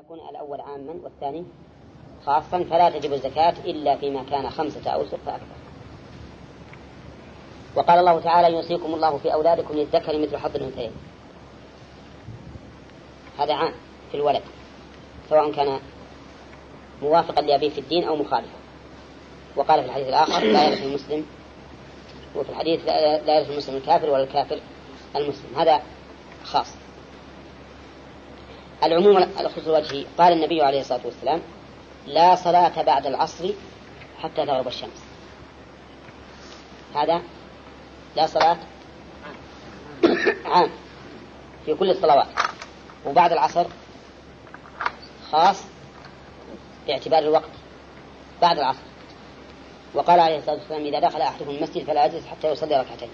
يكون الأول عاما والثاني خاصا فلا تجب الزكاة إلا فيما كان خمسة أوسق فأكثر وقال الله تعالى يوصيكم الله في أولادكم للذكر مثل حظ الأنثيين. هذا عام في الولد سواء كان موافقا لأبيه في الدين أو مخالفا. وقال في الحديث الآخر لا يرث المسلم وفي الحديث لا يرث المسلم الكافر ولا الكافر المسلم. هذا خاص. العموم الخصوص الوجهي قال النبي عليه الصلاة والسلام لا صلاة بعد العصر حتى تغرب الشمس. هذا لا صلاة عام في كل الصلوات. وبعد العصر خاص باعتبار الوقت بعد العصر. وقال عليه الصلاة والسلام إذا دخل أحدكم المسجد فلا يجلس حتى يصلي ركعتين.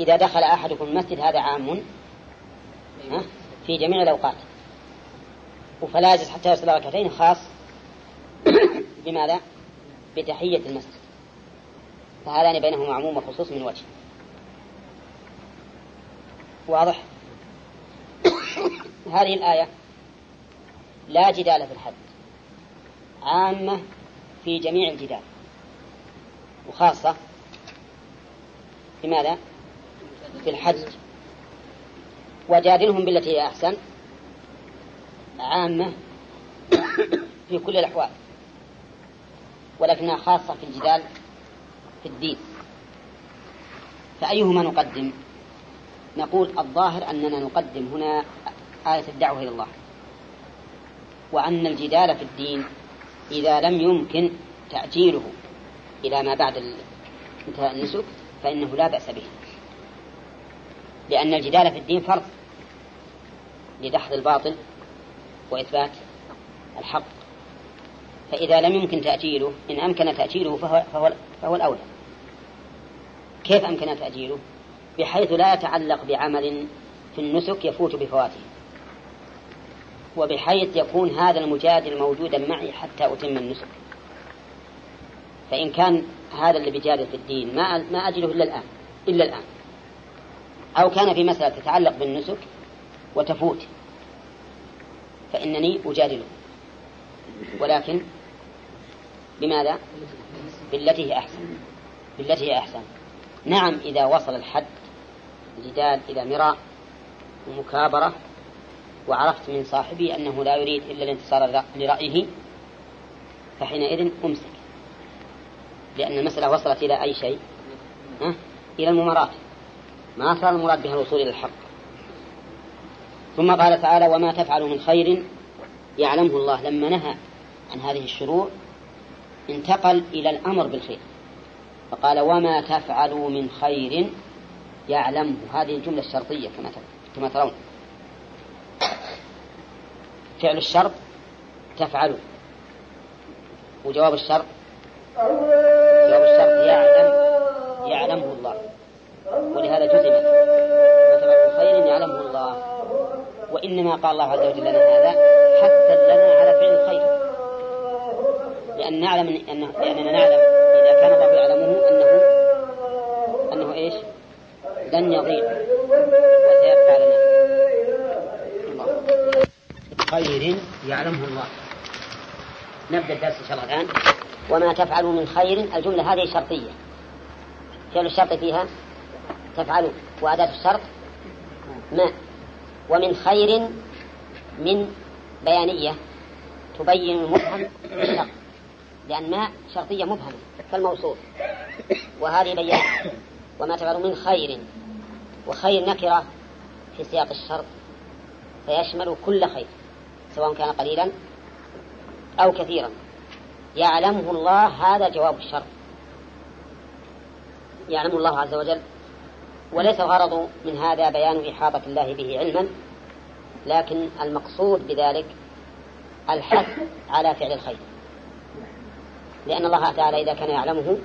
إذا دخل أحدكم المسجد هذا عام في جميع الأوقات. وفلا يجلس حتى يصلي ركعتين خاص. بماذا؟ بتحية المسجد. فهذان بينهما عموم وخصوص من وجه. واضح؟ هذه الآية لا جدال في الحد. عامة في جميع الجدال. وخاصة بماذا؟ في الحج. وجادلهم بالتي هي أحسن. عامة في كل الأحوال ولكنها خاصة في الجدال في الدين. فأيهما نقدم؟ نقول الظاهر أننا نقدم هنا آية الدعوة إلى الله وأن الجدال في الدين إذا لم يمكن تأجيله إلى ما بعد انتهاء النسك فإنه لا بأس به. لأن الجدال في الدين فرض. لدحض الباطل وإثبات الحق. فإذا لم يمكن تأجيله إن أمكن تأجيله فهو, فهو, فهو الأولى. كيف أمكن تأجيله؟ بحيث لا يتعلق بعمل في النسك يفوت بفواته. وبحيث يكون هذا المجادل موجودا معي حتى أتم النسك. فإن كان هذا اللي بيجادل في الدين ما ما أجله إلا الآن إلا الآن. أو كان في مسألة تتعلق بالنسك وتفوت. فإنني أجادله ولكن بماذا؟ بالتي هي أحسن. بالتي هي أحسن. نعم إذا وصل الحد الجدال إلى مراء ومكابرة وعرفت من صاحبي أنه لا يريد إلا الانتصار لرأيه فحينئذ أمسك. لأن المسألة وصلت إلى أي شيء؟ إلى الممارات ما صار المراد بها الوصول إلى الحق؟ ثم قال تعالى وما تفعل من خير يعلمه الله. لما نهى عن هذه الشروع انتقل إلى الأمر بالخير. فقال وما تفعلوا من خير يعلمه. هذه الجملة الشرطية كما كما ترون. فعل الشرط تفعلوا وجواب الشرط جواب الشرط يعلم يعلمه الله. ولهذا جزمت وما خير يعلمه الله. وإنما قال الله عز وجل لنا هذا حتى لنا على فعل الخير. لأن نعلم أنه لأننا نعلم إذا كان الله يعلمه أنه أنه إيش؟ لن يضيع. وسيبقى لنا خير يعلمه الله. نبدأ الدرس إن شاء الله الآن. وما تفعلوا من خير الجملة هذه شرطية. فعل الشرط فيها تفعلوا. وأداة الشرط ما؟ ومن خير من بيانية تبين المبهم الشرط. لأن ما شرطية مبهمة كالموصول وهذه بيان. وما تفعلوا من خير. وخير نكرة في سياق الشرط. فيشمل كل خير سواء كان قليلا أو كثيرا. يعلمه الله هذا جواب الشرط. يعلم الله عز وجل وليس الغرض من هذا بيان إحاطة الله به علما لكن المقصود بذلك الحث على فعل الخير. لأن الله تعالى إذا كان يعلمه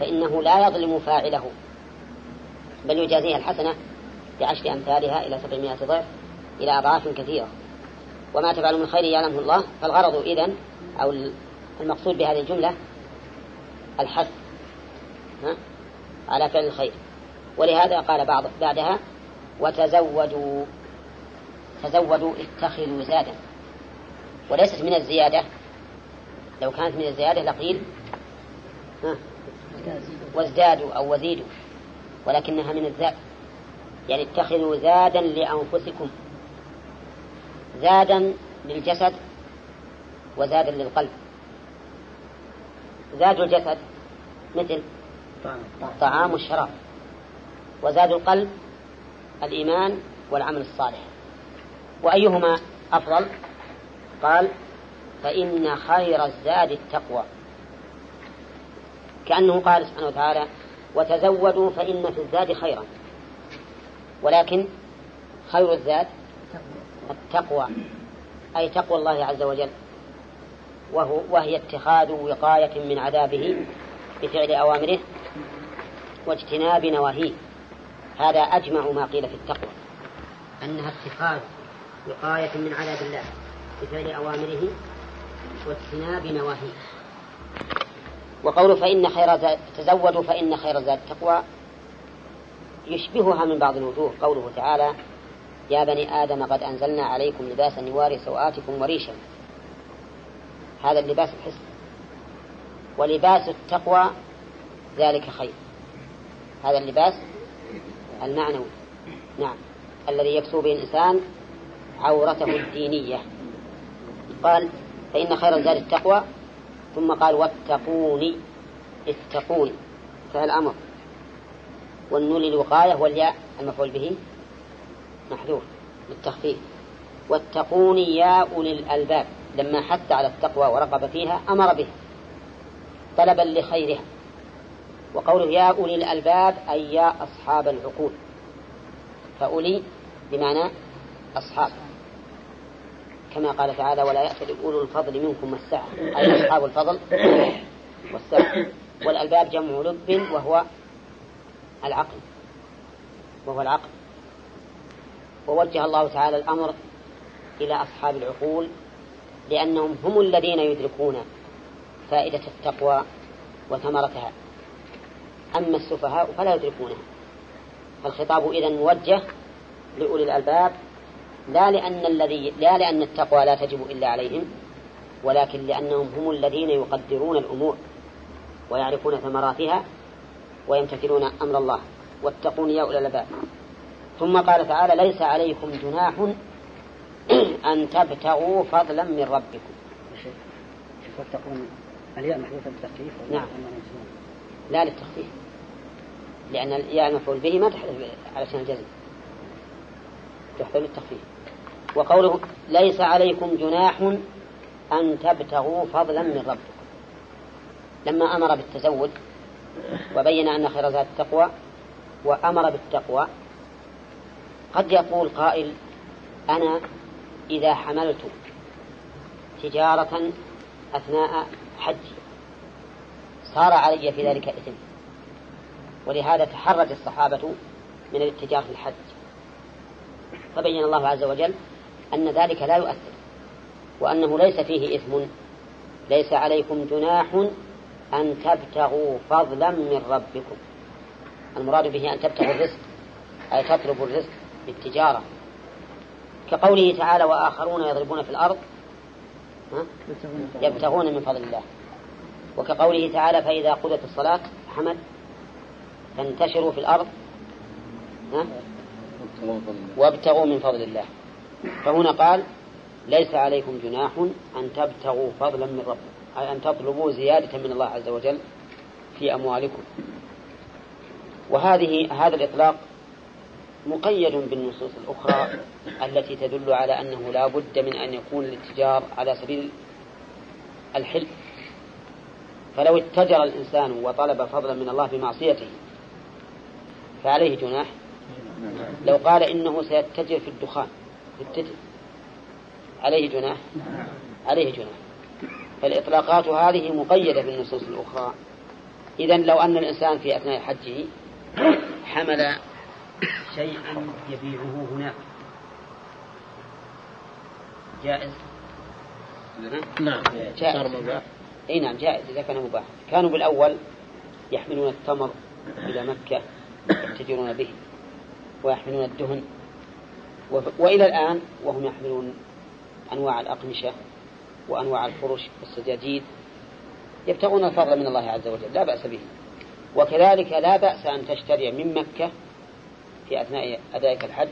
فإنه لا يظلم فاعله بل يجازيها الحسنة بعشر أمثالها إلى سبعمائة ضعف إلى أضعاف كثيرة. وما تفعل من خير يعلمه الله فالغرض إذن أو المقصود بهذه الجملة الحث على فعل الخير. ولهذا قال بعض بعدها وتزودوا تزودوا اتخذوا زادا. وليست من الزيادة. لو كانت من الزيادة لقيل وازدادوا أو وزيدوا ولكنها من الزاد يعني اتخذوا زادا لأنفسكم زادا للجسد وزادا للقلب. زاد الجسد مثل الطعام والشراب وزاد القلب الإيمان والعمل الصالح. وأيهما أفضل؟ قال فإن خير الزاد التقوى. كأنه قال سبحانه وتعالى وتزودوا فإن في الزاد خيرا. ولكن خير الزاد التقوى أي تقوى الله عز وجل وهو وهي اتخاذ وقاية من عذابه بفعل أوامره واجتناب نواهيه. هذا أجمع ما قيل في التقوى أنها اتخاذ وقاية من عذاب الله بفعل أوامره واجتناب نواهيه. وقوله فإن خير تزودوا فإن خير زاد التقوى يشبهها من بعض الوجوه. قوله تعالى يا بني آدم قد أنزلنا عليكم لباسا يواري سوآتكم وريشا. هذا اللباس الحسن ولباس التقوى ذلك خير. هذا اللباس المعنوي. نعم. الذي يكسو به الإنسان عورته الدينية. قال فإن خير الزاد التقوى. ثم قال واتقوني اتقوني فالأمر والنون للوقاية والياء المفعول به محذوف للتخفيف. واتقوني يا أولي الألباب. لما حث على التقوى ورغب فيها أمر به. طلبا لخيرها. وقوله يا أولي الألباب أي يا أصحاب العقول. فأولي بمعنى أصحاب. كما قال تعالى ولا يأتي أولو الفضل منكم والسعة. أي أصحاب الفضل والسعة. والألباب جمع لب وهو العقل. وهو العقل. ووجه الله تعالى الأمر إلى أصحاب العقول لأنهم هم الذين يدركون فائدة التقوى وثمرتها. أما السفهاء فلا يدركونها. فالخطاب إذا موجه لأولي الألباب لا لأن الذي لا لأن التقوى لا تجب إلا عليهم ولكن لأنهم هم الذين يقدرون الأمور ويعرفون ثمراتها ويمتثلون أمر الله. واتقون يا أولي الألباب. ثم قال تعالى ليس عليكم جناح أن تبتغوا فضلا من ربكم. شوف واتقون الياء محذوفة بالتخفيف نعم. لا للتخفيف. لأن الياء المفعول به ما تحذف علشان الجزم. تحذف للتخفيف. وقوله ليس عليكم جناح أن تبتغوا فضلا من ربكم. لما أمر بالتزود وبين أن خير ذات التقوى وأمر بالتقوى قد يقول قائل أنا إذا حملت تجارة أثناء حجي صار علي في ذلك إثم. ولهذا تحرج الصحابة من الاتجار في الحج. فبين الله عز وجل أن ذلك لا يؤثر وأنه ليس فيه إثم. ليس عليكم جناح أن تبتغوا فضلا من ربكم. المراد به أن تبتغوا الرزق أي تطلبوا الرزق بالتجارة. كقوله تعالى وآخرون يضربون في الأرض يبتغون من فضل الله. وكقوله تعالى فإذا قضت الصلاة حمد فانتشروا في الأرض وابتغوا من فضل الله. فهنا قال ليس عليكم جناح أن تبتغوا فضلا من ربكم أي أن تطلبوا زيادة من الله عز وجل في أموالكم. وهذه هذا الإطلاق مقيد بالنصوص الأخرى التي تدل على أنه لا بد من أن يكون الاتجار على سبيل الحلف فلو اتجر الإنسان وطلب فضلا من الله بمعصيته فعليه جناح. لو قال إنه سيتجر في الدخان يتجر عليه جناح. عليه جناح. فالإطلاقات هذه مقيدة بالنصوص الأخرى. إذا لو أن الإنسان في أثناء حجه حمل شيئا يبيعه هناك. جائز؟ نعم. جائز. إي نعم جائز. إذا كان مباح. كانوا بالأول يحملون التمر إلى مكة. يتجرون به ويحملون الدهن. وإلى الآن وهم يحملون أنواع الأقمشة وأنواع الفرش والسجاجيد. يبتغون الفضل من الله عز وجل لا بأس به. وكذلك لا بأس أن تشتري من مكة في أثناء أدائك الحج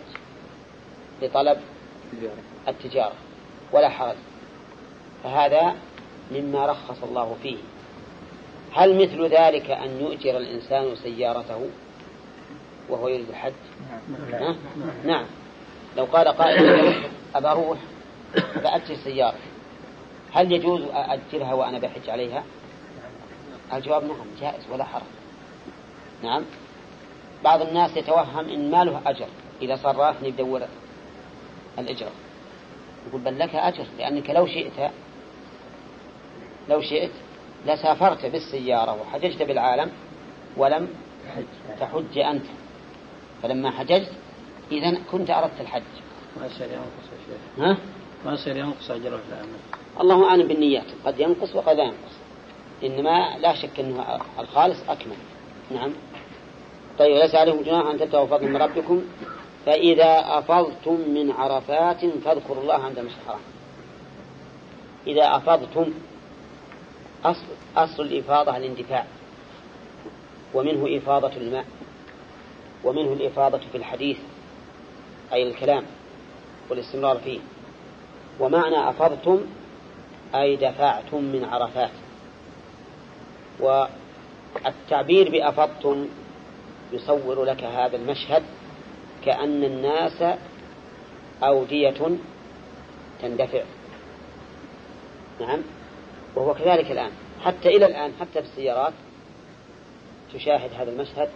لطلب التجارة ولا حرج. فهذا مما رخص الله فيه. هل مثل ذلك أن يؤجر الإنسان سيارته؟ وهو يريد الحج. نعم, نعم. لو قال قائل أبى أروح فأجر سيارة هل يجوز أأجرها وأنا بحج عليها؟ الجواب نعم جائز ولا حرج. نعم. بعض الناس يتوهم إن ما له أجر. إذا صار رافني بدور الإجرة. يقول بل لك أجر لأنك لو شئت لو شئت لسافرت بالسيارة وحججت بالعالم ولم تحج أنت. فلما حججت إذا كنت أردت الحج. ما يصير ينقص يا شيخ. ها؟ ما يصير ينقص أجره الله أعلم بالنيات. قد ينقص وقد لا ينقص. إنما لا شك أنه الخالص أكمل. نعم. طيب ليس عليكم جناح أن تبتغوا فضل من ربكم. فإذا أفضتم من عرفات فاذكروا الله عند المشهر الحرام. إذا أفضتم أصل, أصل الإفاضة الاندفاع. ومنه إفاضة الماء. ومنه الإفاضة في الحديث أي الكلام والاستمرار فيه. ومعنى أفضتم أي دفعتم من عرفات. والتعبير بأفضتم يصور لك هذا المشهد كأن الناس أودية تندفع. نعم؟ وهو كذلك الآن حتى إلى الآن حتى في السيارات تشاهد هذا المشهد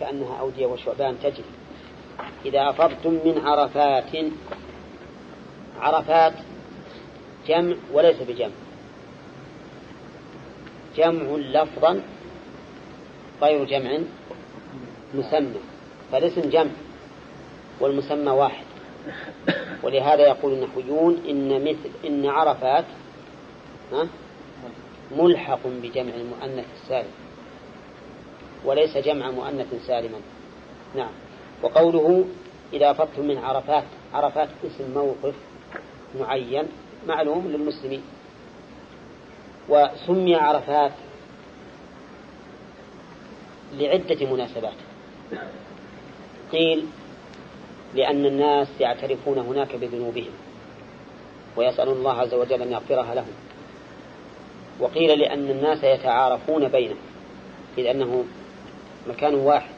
كأنها أودية وشعبان تجري. إذا أفضتم من عرفات عرفات جمع وليس بجمع. جمع لفظا غير جمع مسمى فالاسم جمع والمسمى واحد. ولهذا يقول النحويون إن مثل إن عرفات ملحق بجمع المؤنث السالم وليس جمع مؤنث سالما. نعم. وقوله إذا أفضتم من عرفات عرفات اسم موقف معين معلوم للمسلمين. وسمي عرفات لعدة مناسبات. قيل لأن الناس يعترفون هناك بذنوبهم ويسألون الله عز وجل أن يغفرها لهم. وقيل لأن الناس يتعارفون بينهم إذ أنه مكان واحد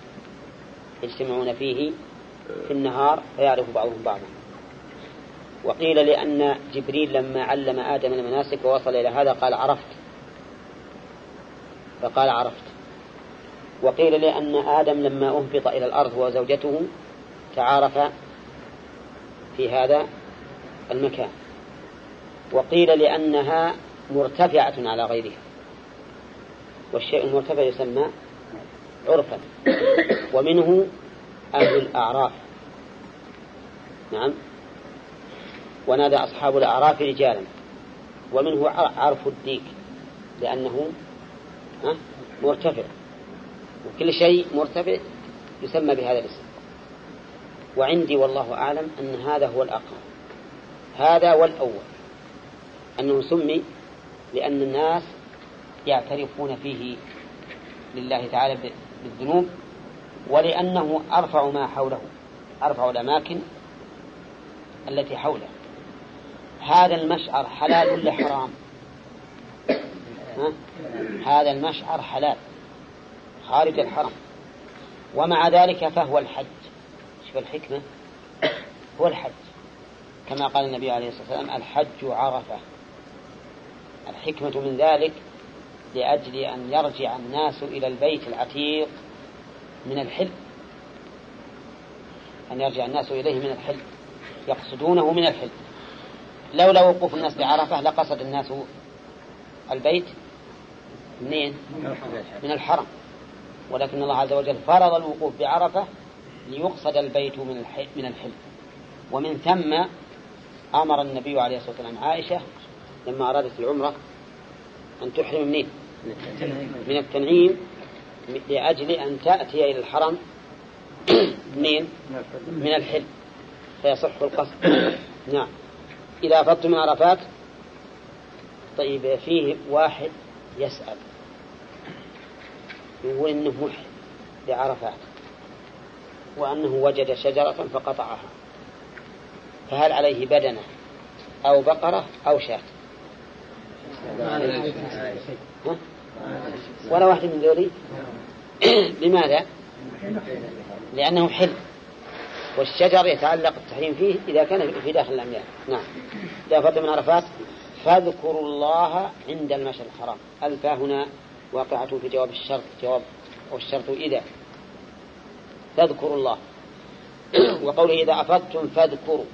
يجتمعون فيه في النهار فيعرف بعضهم بعضا. وقيل لأن جبريل لما علم آدم المناسك ووصل إلى هذا قال عرفت. فقال عرفت. وقيل لأن آدم لما أهبط إلى الأرض وزوجته تعارف في هذا المكان. وقيل لأنها مرتفعة على غيرها. والشيء المرتفع يسمى عرفا. ومنه أهل الأعراف. نعم. ونادى أصحاب الأعراف رجالا. ومنه عرف الديك لأنه مرتفع. وكل شيء مرتفع يسمى بهذا الاسم. وعندي والله أعلم أن هذا هو الأقرب. هذا والأول أنه سمي لأن الناس يعترفون فيه لله تعالى بالذنوب ولأنه أرفع ما حوله أرفع الأماكن التي حوله. هذا المشعر حلال ولا حرام؟ هذا المشعر حلال خارج الحرم. ومع ذلك فهو الحج. شوف الحكمة. هو الحج. كما قال النبي عليه الصلاة والسلام الحج عرفة. الحكمة من ذلك لأجل أن يرجع الناس إلى البيت العتيق من الحل أن يرجع الناس إليه من الحل يقصدونه من الحل لولا وقوف الناس بعرفة لقصد الناس البيت منين؟ من الحرم ولكن الله عز وجل فرض الوقوف بعرفة ليقصد البيت من من الحل ومن ثم أمر النبي عليه الصلاة والسلام عائشة لما أرادت العمرة أن تحرم منين؟ من التنعيم لأجل أن تأتي إلى الحرم. منين؟ من الحل فيصح القصد نعم. إذا أفضت من عرفات طيب فيه واحد يسأل. يقول إنه محرم بعرفات وأنه وجد شجرة فقطعها. فهل عليه بدنة أو بقرة أو شاة؟ ولا واحد من ذولي لماذا؟ لأنه حل. والشجر يتعلق التحريم فيه إذا كان في داخل الأميال. نعم. إذا فضل من عرفات فاذكروا الله عند المشهد الحرام. الفا هنا واقعة في جواب الشرط جواب والشرط إذا. فاذكروا الله. وقوله إذا أفضتم فاذكروا.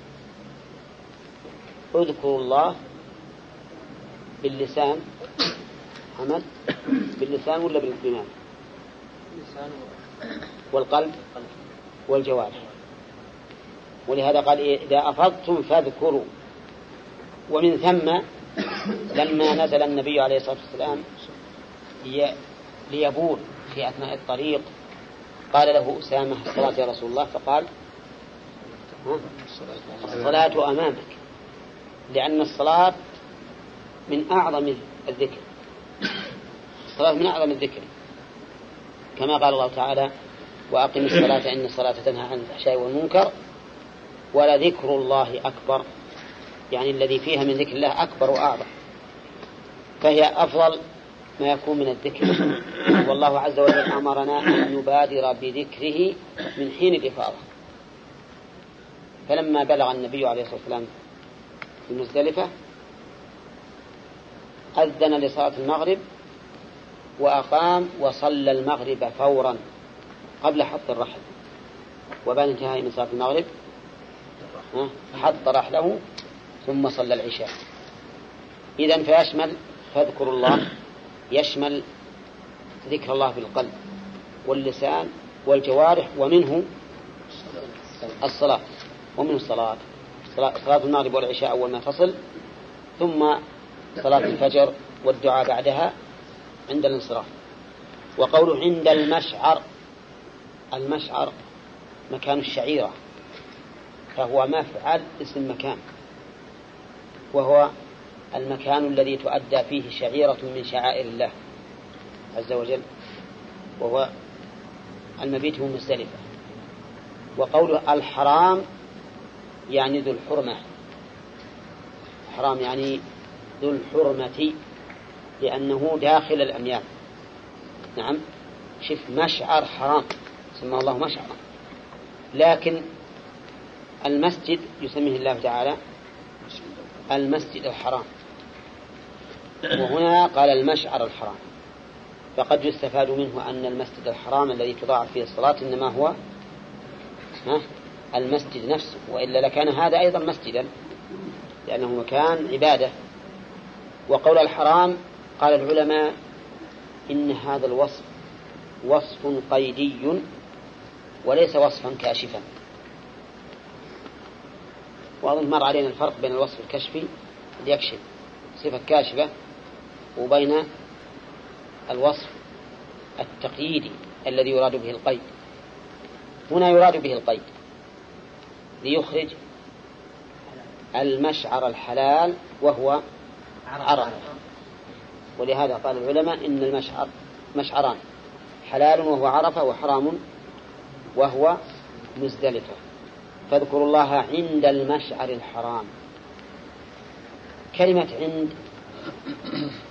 اذكروا الله باللسان حمد باللسان ولا بالإيمان والقلب والجوارح. ولهذا قال إذا أفضتم فاذكروا. ومن ثم لما نزل النبي عليه الصلاة والسلام ليبول في أثناء الطريق قال له أسامة الصلاة يا رسول الله. فقال الصلاة أمامك لأن الصلاة من أعظم الذكر. الصلاة من أعظم الذكر. كما قال الله تعالى وأقم الصلاة إن الصلاة تنهى عن الفحشاء والمنكر ولذكر الله أكبر. يعني الذي فيها من ذكر الله أكبر وأعظم. فهي أفضل ما يكون من الذكر. والله عز وجل أمرنا أن نبادر بذكره من حين الإفاضة. فلما بلغ النبي عليه الصلاة والسلام في مزدلفة أذن لصلاة المغرب وأقام وصلى المغرب فورا قبل حط الرحل. وبعد انتهاء من صلاة المغرب حط رحله ثم صلى العشاء. إذا فيشمل فاذكر الله يشمل ذكر الله في القلب واللسان والجوارح ومنه الصلاة ومنه الصلاة. صلاة المغرب والعشاء أول ما تصل ثم صلاة الفجر والدعاء بعدها عند الانصراف. وقوله عند المشعر المشعر مكان الشعيرة فهو مفعل اسم مكان. وهو المكان الذي تؤدى فيه شعيرة من شعائر الله عز وجل وهو المبيت هو مزدلفة. وقوله الحرام يعني ذو الحرمة. حرام يعني ذو الحرمة لأنه داخل الأميال. نعم. شف مشعر حرام. سمى الله مشعرا. لكن المسجد يسميه الله تعالى المسجد الحرام. وهنا قال المشعر الحرام. فقد يستفاد منه أن المسجد الحرام الذي تضاعف فيه الصلاة إنما هو المسجد نفسه. وإلا لكان هذا أيضا مسجدا لأنه مكان عبادة. وقول الحرام قال العلماء إن هذا الوصف وصف قيدي وليس وصفا كاشفا. وأظن مر علينا الفرق بين الوصف الكشفي يكشف صفة كاشفة وبين الوصف التقييدي الذي يراد به القيد. هنا يراد به القيد ليخرج المشعر الحلال وهو عرفة ولهذا قال العلماء إن المشعر مشعران حلال وهو عرفة وحرام وهو مزدلفة. فاذكروا الله عند المشعر الحرام. كلمة عند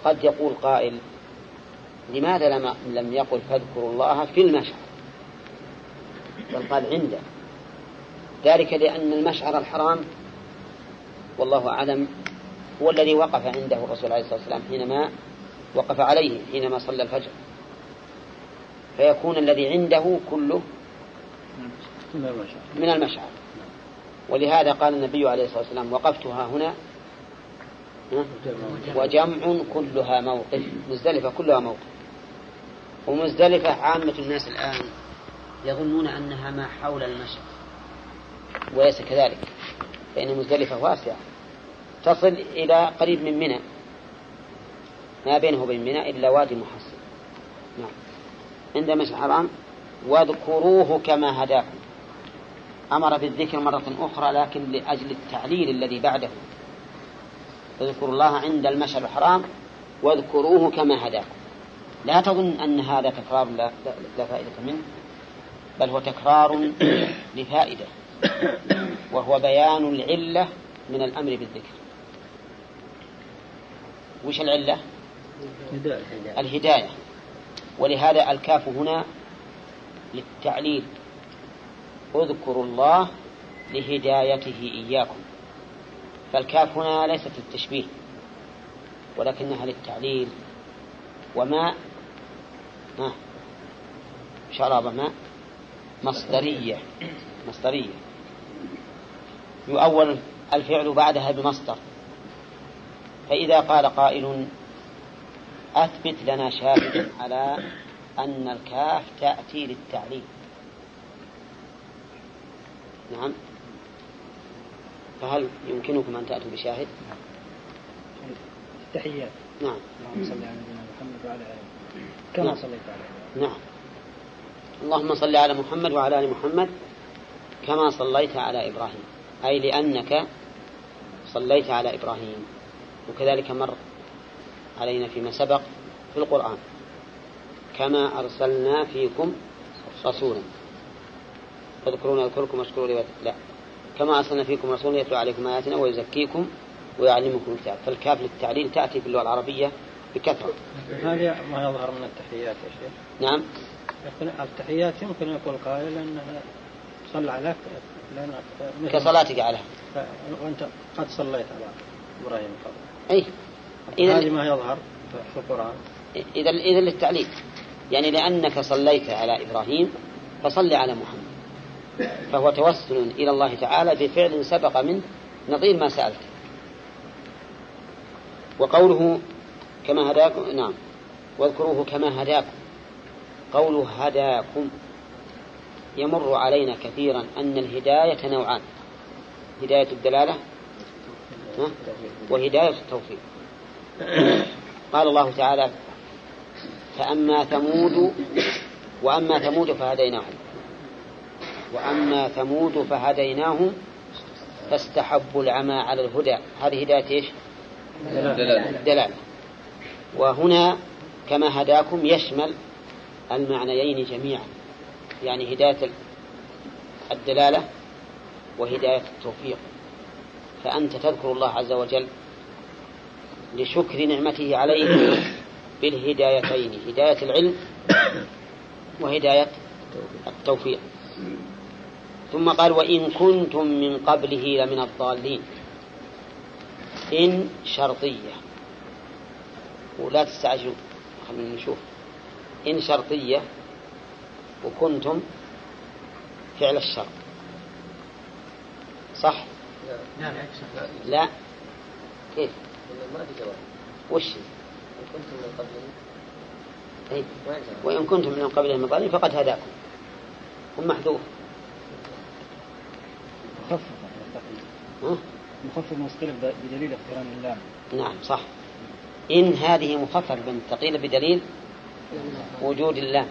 قد يقول قائل لماذا لم لم يقل فاذكروا الله في المشعر؟ بل قال عنده ذلك لأن المشعر الحرام والله أعلم هو الذي وقف عنده الرسول عليه الصلاة والسلام حينما وقف عليه حينما صلى الفجر. فيكون الذي عنده كله من المشعر. ولهذا قال النبي عليه الصلاة والسلام وقفتها هنا وجمع كلها موقف مزدلفة كلها موقف. ومزدلفة عامة الناس الآن يظنون أنها ما حول المشعر وليس كذلك فإن مزدلفة واسعة. تصل إلى قريب من منى. ما بينه وبين منى إلا وادي محصن. نعم. عند مشعر حرام واذكروه كما هداكم. أمر بالذكر مرة أخرى لكن لأجل التعليل الذي بعده. اذكروا الله عند المشعر الحرام واذكروه كما هداكم. لا تظن أن هذا تكرار لا, لا فائدة منه بل هو تكرار لفائدة. وهو بيان العلة من الأمر بالذكر. وش العلة؟ الهداية. ولهذا الكاف هنا للتعليل. اذكروا الله لهدايته إياكم. فالكاف هنا ليست للتشبيه ولكنها للتعليل. وما ها شراب ماء مصدرية. مصدرية. يؤول الفعل بعدها بمصدر. فإذا قال قائل أثبت لنا شاهدا على أن الكاف تأتي للتعليل. نعم. فهل يمكنكم أن تأتوا بشاهد؟ التحيات نعم. اللهم صل على نبينا محمد وعلى آله. كما نعم. صليت على نعم. اللهم صل على محمد وعلى آل محمد كما صليت على إبراهيم. أي لأنك صليت على إبراهيم. وكذلك مر علينا فيما سبق في القرآن. كما أرسلنا فيكم رسولا. تذكرون يذكركم واشكروا لي لا. كما أرسلنا فيكم رسولا يتلو عليكم آياتنا ويزكيكم ويعلمكم الكتاب. فالكاف للتعليل تأتي في اللغة العربية بكثرة. هذه ما يظهر من التحيات يا شيخ. نعم. التحيات يمكن يقول قائل أنها صلى مثل- كصلاتك عليه وأنت قد صليت على إبراهيم قبل. أي. هذه إذا ما يظهر في القرآن. إذا إذا للتعليل يعني لأنك صليت على إبراهيم فصل على محمد. فهو توسل إلى الله تعالى بفعل سبق منه نظير ما سألت. وقوله كما هداكم نعم. واذكروه كما هداكم. قوله هداكم. يمر علينا كثيرا أن الهداية نوعان. هداية الدلالة؟ وهداية التوفيق. قال الله تعالى فأما ثمود وأما ثمود فهديناهم. وأما ثمود فهديناهم فاستحبوا العمى على الهدى. هذه هداية إيش؟ الدلالة. وهنا كما هداكم يشمل المعنيين جميعا. يعني هداية الدلالة وهداية التوفيق. فأنت تذكر الله عز وجل لشكر نعمته عليك بالهدايتين هداية العلم وهداية التوفيق. ثم قال وإن كنتم من قبله لمن الضالين. إن شرطية. ولا تستعجلوا خلينا نشوف. إن شرطية وكنتم فعل الشرط. صح؟ نعم لا. كيف؟ ما في جواب. وش؟ إن كنتم من قبله جواب وإن كنتم من قبله من ضالين فقد هداكم. هم محذوف. مخفف؟ مخفف مستلف بدليل اقتران اللام نعم صح. إن هذه مخففة من الثقيلة بدليل وجود اللام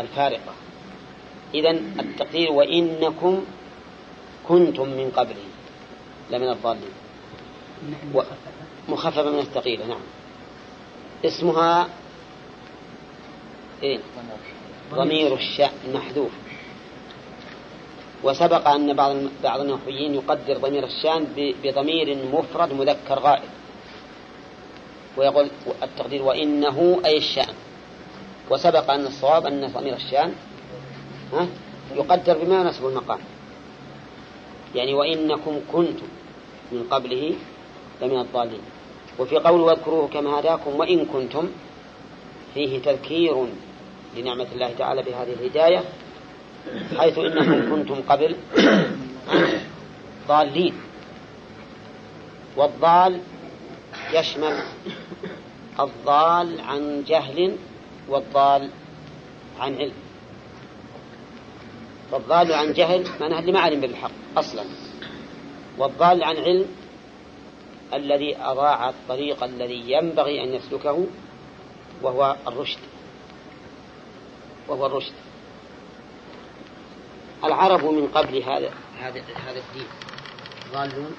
الفارقة. إذا التقدير وإنكم كنتم من قبله لمن الضالين. و- مخففة من الثقيلة نعم. اسمها إيه؟ ضمير الشأن محذوف. وسبق أن بعض بعض النحويين يقدر ضمير الشأن بضمير مفرد مذكر غائب. ويقول التقدير وإنه أي الشأن. وسبق أن الصواب أن ضمير الشأن ها يقدر بما يناسب المقام. يعني وإنكم كنتم من قبله لمن الضالين. وفي قول واذكروه كما هداكم وإن كنتم فيه تذكير لنعمة الله تعالى بهذه الهداية حيث إنكم كنتم قبل ضالين. والضال يشمل الضال عن جهل والضال عن علم. فالضال عن جهل معناه اللي ما علم بالحق أصلا. والضال عن علم الذي أضاع الطريق الذي ينبغي أن يسلكه وهو الرشد. وهو الرشد. العرب من قبل هذا هذا هذا الدين. ضالون؟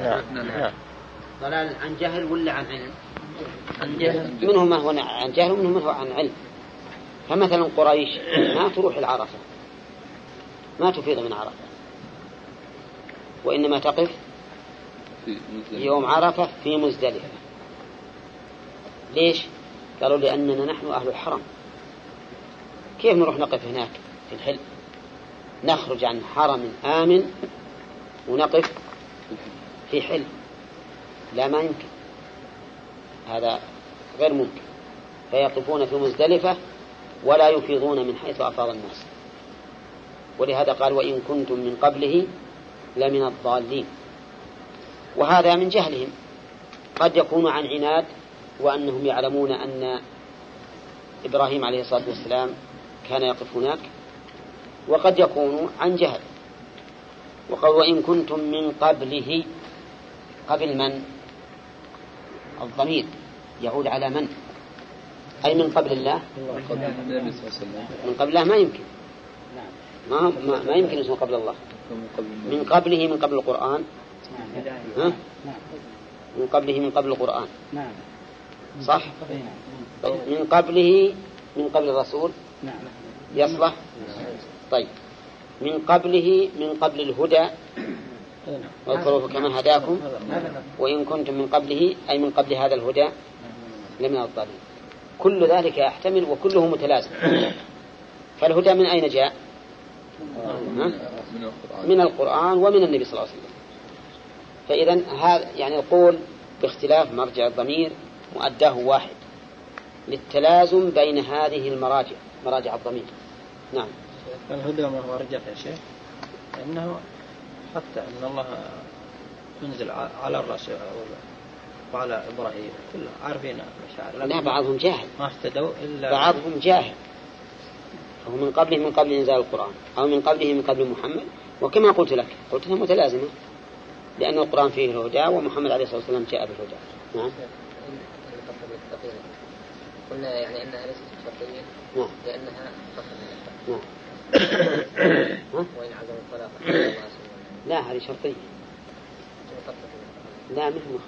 نعم. نعم ضلال عن جهل ولا عن علم؟ عن جهل. منهم ما هو عن جهل ومنهم ما هو عن علم. فمثلا قريش ما تروح العرفة ما تفيض من عرفة. وإنما تقف يوم عرفة في مزدلفة. ليش؟ قالوا لأننا نحن أهل الحرم. كيف نروح نقف هناك في الحل؟ نخرج عن حرم آمن ونقف في حل. لا ما يمكن. هذا غير ممكن. فيقفون في مزدلفة ولا يفيضون من حيث أفاض الناس. ولهذا قال وإن كنتم من قبله لمن الضالين. وهذا من جهلهم. قد يكون عن عناد وأنهم يعلمون أن إبراهيم عليه الصلاة والسلام كان يقف هناك وقد يكون عن جهل. وقال وإن كنتم من قبله قبل من؟ الضمير يعود على من؟ أي من قبل الله؟ من قبل الله ما يمكن. ما, ما, ما يمكن اسمه قبل الله. من قبله من قبل القرآن. ها؟ من قبله من قبل القرآن. نعم. صح؟ طيب من قبله من قبل الرسول. نعم. يصلح؟ طيب. من قبله من قبل الهدى. واذكروا كما هداكم. وإن كنتم من قبله أي من قبل هذا الهدى لمن الضالين. كل ذلك يحتمل وكله متلازم. فالهدى من أين جاء؟ من القرآن ومن النبي صلى الله عليه وسلم. فإذا هذا يعني القول باختلاف مرجع الضمير مؤداه واحد للتلازم بين هذه المراجع مراجع الضمير. نعم. الهدى ما هو رجع يا شيخ لأنه حتى أن الله ينزل على الرسول وعلى إبراهيم كل عارفين المشاعر لا بعضهم جاهل. ما اهتدوا إلا بعضهم جاهل. فهو من قبله من قبل إنزال القرآن أو من قبله من قبل محمد. وكما قلت لك قلت إنها متلازمة. لأن القرآن فيه الهدى ومحمد عليه الصلاة والسلام جاء بالهدى. نعم. قلنا يعني أنها ليست شرطية نعم. لأنها نعم. وإن الطلاق لا هذه شرطية. لا مخفف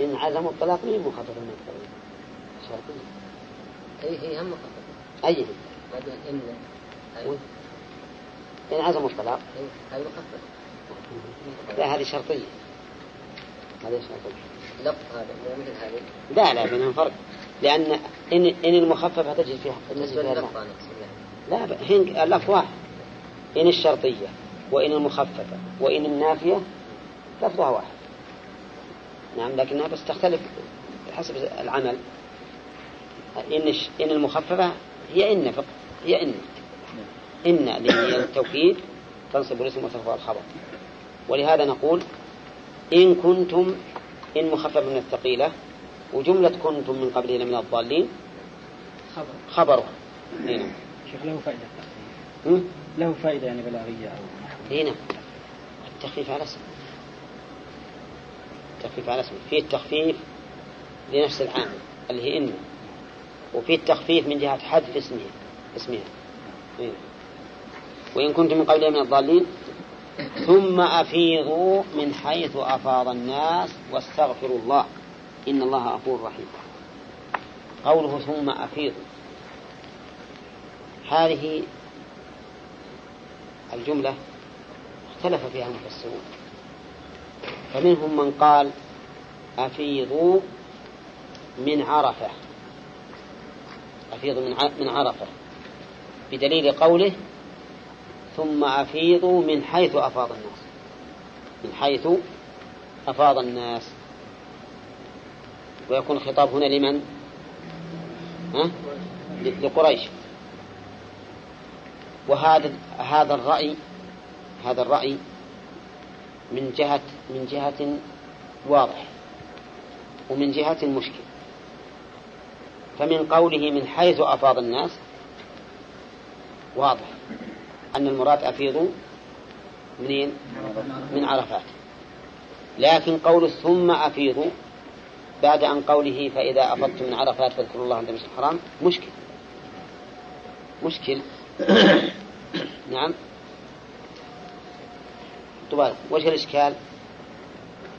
إن عزموا الطلاق من مخفف من الطلاق. شرطية. أي هي هم مخففة أي بعدين إن إن عزموا الطلاق. أي هذه مخففة لا هذه شرطية. هذه شرطية. لفظ هذا مثل هذه. لا لا بينهم فرق. لأن إن إن المخففة تجد فيها بالنسبة يعني. لا هن اللفظ واحد. إن الشرطية وإن المخففة وإن النافية لفظها واحد. نعم لكنها بس تختلف حسب العمل. إن إن المخففة هي إن فقط هي إن. إن التوكيد تنصب الاسم وترفع الخبر. ولهذا نقول إن كنتم إن مخفف من الثقيلة وجملة كنتم من قبله لمن الضالين خبر. هنا شيخ له فائدة؟ له فائدة يعني بلاغية أو هنا التخفيف على اسم التخفيف على اسم فيه التخفيف لنفس العامل اللي هي إن. وفيه التخفيف من جهة حذف اسمها. اسمها هنا. وإن كنتم من قبل من الضالين ثم أفيضوا من حيث أفاض الناس واستغفروا الله. إن الله غفور رحيم. قوله ثم أفيضوا. هذه الجملة اختلف فيها المفسرون. فمنهم من قال أفيضوا من عرفة. أفيضوا من عرفة. بدليل قوله ثم أفيضوا من حيث أفاض الناس. من حيث أفاض الناس. ويكون الخطاب هنا لمن؟ ها؟ لقريش. وهذا هذا الرأي هذا الرأي من جهة من جهة واضح ومن جهة مشكل. فمن قوله من حيث أفاض الناس واضح. أن المراد أفيضوا منين؟ من عرفات. لكن قول ثم أفيضوا بعد أن قوله فإذا أفضتم من عرفات فاذكروا الله عند المسجد الحرام مشكل. مشكل. نعم. طبعا وجه الإشكال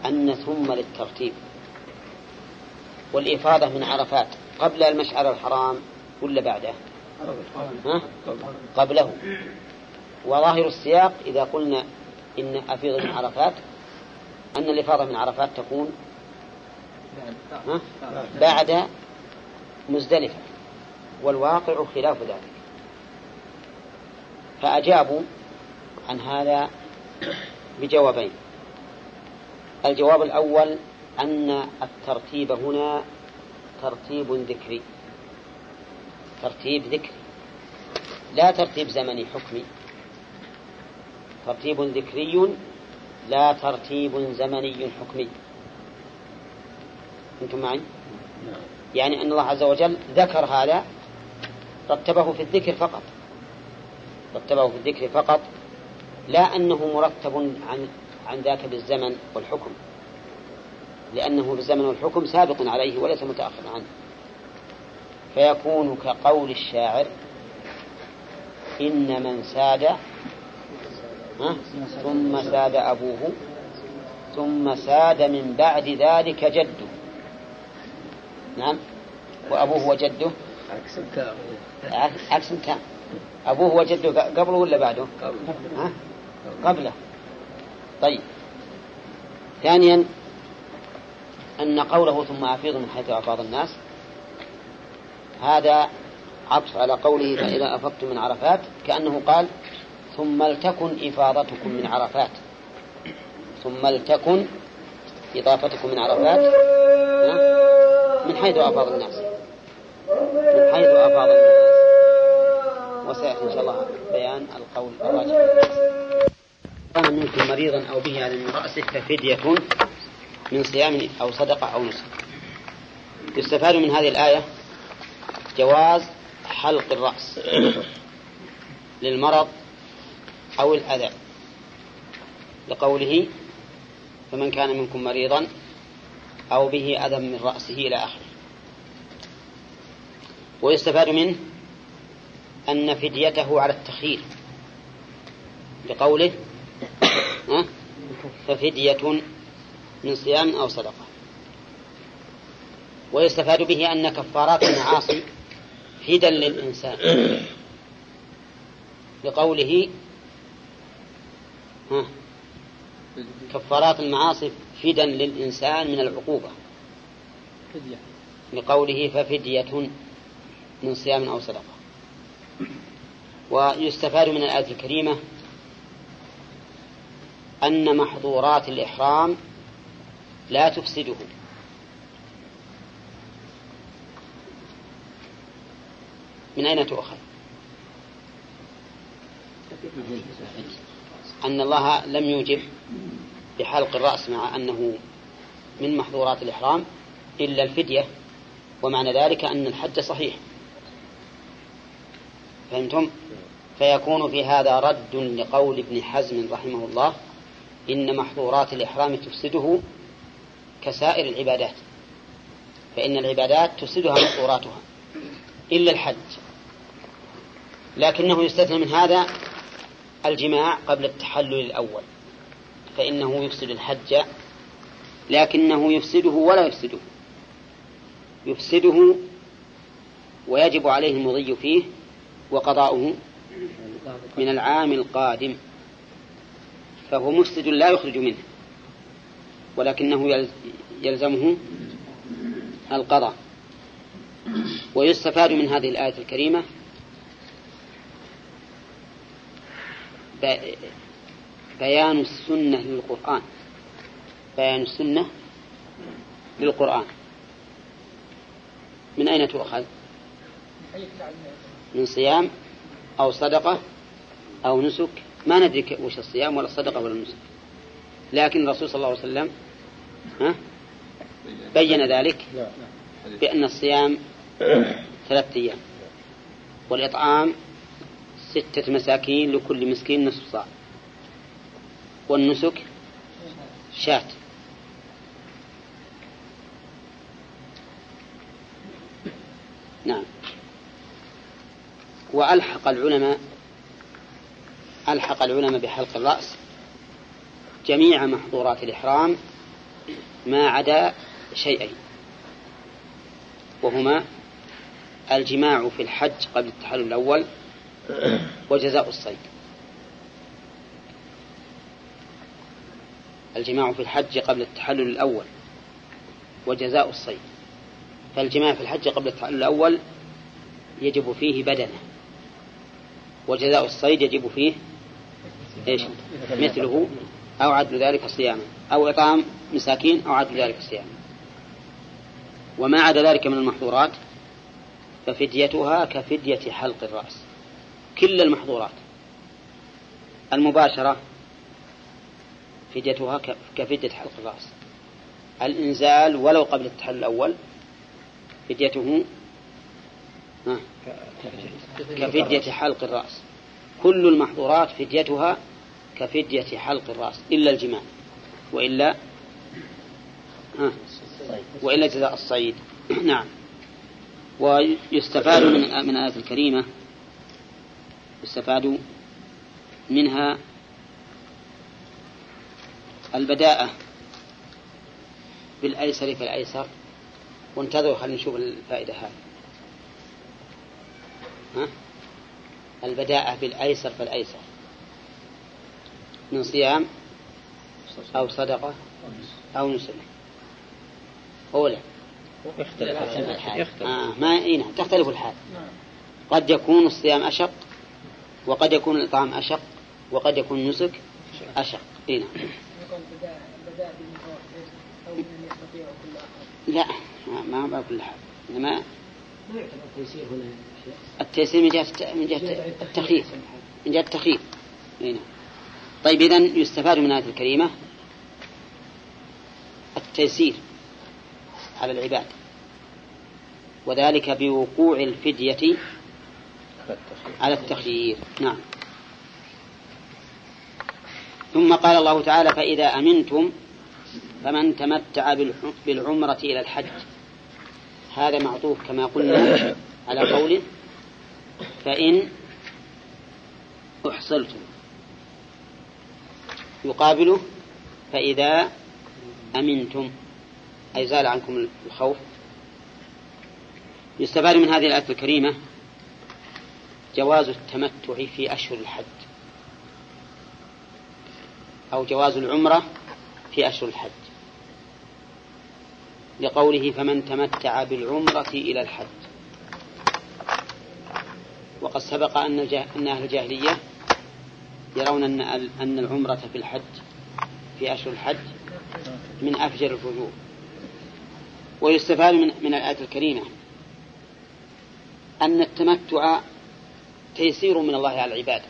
أن ثم للترتيب. والإفاضة من عرفات قبل المشعر الحرام ولا بعده؟ ها؟ قبله. وظاهر السياق إذا قلنا إن أفيض من عرفات أن الإفاضة من عرفات تكون؟ بعد. مزدلفة والواقع خلاف ذلك. فأجابوا عن هذا بجوابين. الجواب الأول أن الترتيب هنا ترتيب ذكري. ترتيب ذكري. لا ترتيب زمني حكمي. ترتيب ذكري لا ترتيب زمني حكمي. أنتم معي؟ يعني أن الله عز وجل ذكر هذا رتبه في الذكر فقط. رتبه في الذكر فقط لا أنه مرتب عن عن ذاك بالزمن والحكم. لأنه بالزمن والحكم سابق عليه وليس متأخر عنه. فيكون كقول الشاعر إن من ساد ثم ساد أبوه ثم ساد من بعد ذلك جده. نعم. وأبوه وجده؟ عكس تام عكس تام أبوه وجده قبله ولا بعده؟ ها؟ قبله. طيب. ثانيا أن قوله ثم أفيض من حيث أفاض الناس هذا عطف على قوله فإذا أفضتم من عرفات كأنه قال ثم لتكن إفاضتكم من عرفات. ثم لتكن إضافتكم من عرفات. من حيث أفاض الناس. من حيث أفاض الناس. وسيأتي إن شاء الله بيان القول الراجح. كان منكم مريضا أو به على من رأسه ففدية من صيام أو صدقة أو نسك. يستفاد من هذه الآية جواز حلق الرأس للمرض أو الأذى. لقوله فمن كان منكم مريضا أو به أذى من رأسه إلى آخره. ويستفاد منه أن فديته على التخيير. لقوله ففدية من صيام أو صدقة. ويستفاد به أن كفارات المعاصي فدا للإنسان. لقوله كفارات المعاصي فدا للإنسان من العقوبة. لقوله ففدية من صيام أو صدقة. ويستفاد من الآية الكريمة أن محظورات الإحرام لا تفسده. من أين تؤخذ؟ أن الله لم يوجب بحلق الرأس مع أنه من محظورات الإحرام إلا الفدية ومعنى ذلك أن الحج صحيح. فهمتم؟ فيكون في هذا رد لقول ابن حزم رحمه الله إن محظورات الإحرام تفسده كسائر العبادات فإن العبادات تفسدها محظوراتها إلا الحج. لكنه يستثنى من هذا الجماع قبل التحلل الأول فإنه يفسد الحج لكنه يفسده ولا يفسده. يفسده ويجب عليه المضي فيه وقضاؤه من العام القادم فهو مفسد لا يخرج منه ولكنه يلزمه القضاء. ويستفاد من هذه الآية الكريمة بيان السنة للقرآن. بيان السنة للقرآن. من أين تؤخذ؟ من صيام أو صدقة أو نسك؟ ما ندري وش الصيام ولا الصدقة ولا النسك. لكن الرسول صلى الله عليه وسلم ها؟ بين ذلك بأن الصيام ثلاثة أيام والإطعام ستة مساكين لكل مسكين نصف صاع. والنسك شاة. نعم. وألحق العلماء ألحق العلماء بحلق الرأس جميع محظورات الإحرام ما عدا شيئين. وهما الجماع في الحج قبل التحلل الأول وجزاء الصيد. الجماع في الحج قبل التحلل الأول. وجزاء الصيد. فالجماع في الحج قبل التحلل الأول يجب فيه بدنه. وجزاء الصيد يجب فيه إيش؟ مثله أو عدل ذلك صياما. أو إطعام مساكين أو عدل ذلك صياما. وما عدا ذلك من المحظورات ففديتها كفدية حلق الرأس. كل المحظورات المباشرة فديتها كفدية حلق الرأس. الإنزال ولو قبل التحلل الأول فديته كفدية حلق الرأس. كل المحظورات فديتها كفدية حلق الرأس إلا الجماع وإلا ها وإلا جزاء الصيد. نعم. ويستفاد من من الآية الكريمة يستفاد منها البداءة بالأيسر فالأيسر. وانتظروا خلينا نشوف الفائدة هذه. ها؟ البداءة بالأيسر فالأيسر. من صيام أو صدقة أو نسك. أولى يختلف. يختلف. آه ما إيه نعم تختلف الحال. قد يكون الصيام أشق وقد يكون الإطعام أشق وقد يكون النسك أشق. إيه نعم. لا ما ما كل حال. إنما التيسير هنا التيسير من جهة من جهة التخفيف من جهة التخفيف إيه نعم. طيب إذا يستفاد من الآية الكريمة التيسير على العباد وذلك بوقوع الفدية على التخيير. نعم. ثم قال الله تعالى فإذا أمنتم فمن تمتع بالعمرة إلى الحج. هذا معطوف كما قلنا على قوله فإن أحصلتم يقابله فإذا أمنتم. أي زال عنكم الخوف. يستفاد من هذه الآية الكريمة جواز التمتع في أشهر الحج. أو جواز العمرة في أشهر الحج. لقوله فمن تمتع بالعمرة إلى الحج. وقد سبق أن أن أهل الجاهلية يرون أن أن العمرة في الحج في أشهر الحج من أفجر الفجور. ويستفاد من من الآية الكريمة أن التمتع تيسير من الله على العباد.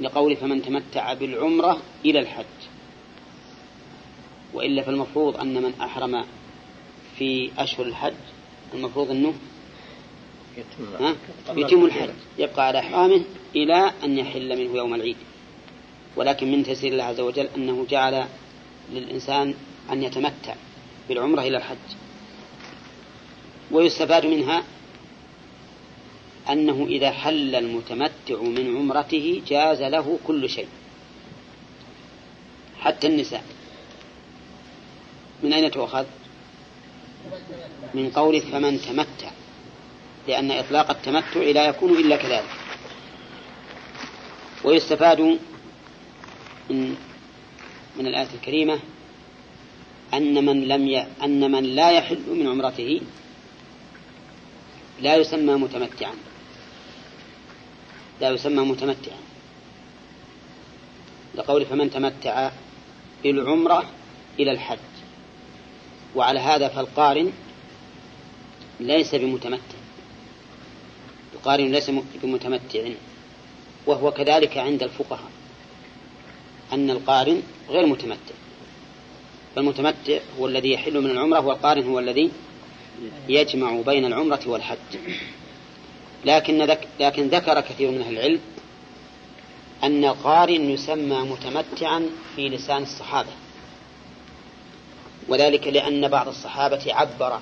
لقول فمن تمتع بالعمرة إلى الحج. وإلا فالمفروض أن من أحرم في أشهر الحج المفروض أنه ها؟ يتم الحج. يبقى على إحرامه إلى أن يحل منه يوم العيد. ولكن من تيسير الله عز وجل أنه جعل للإنسان أن يتمتع بالعمرة إلى الحج. ويستفاد منها أنه إذا حل المتمتع من عمرته جاز له كل شيء. حتى النساء. من أين تؤخذ؟ من قوله فمن تمتع. لأن إطلاق التمتع لا يكون إلا كذلك. ويستفاد من من الآية الكريمة أن من لم ي... أن من لا يحل من عمرته لا يسمى متمتعا. لا يسمى متمتعا. لقول فمن تمتع بالعمرة إلى الحج. وعلى هذا فالقارن ليس بمتمتع. القارن ليس بمتمتع. وهو كذلك عند الفقهاء. أن القارن غير متمتع. فالمتمتع هو الذي يحل من العمرة والقارن هو الذي يجمع بين العمرة والحج. لكن ذك لكن ذكر كثير من أهل العلم أن القارن يسمى متمتعا في لسان الصحابة وذلك لأن بعض الصحابة عبر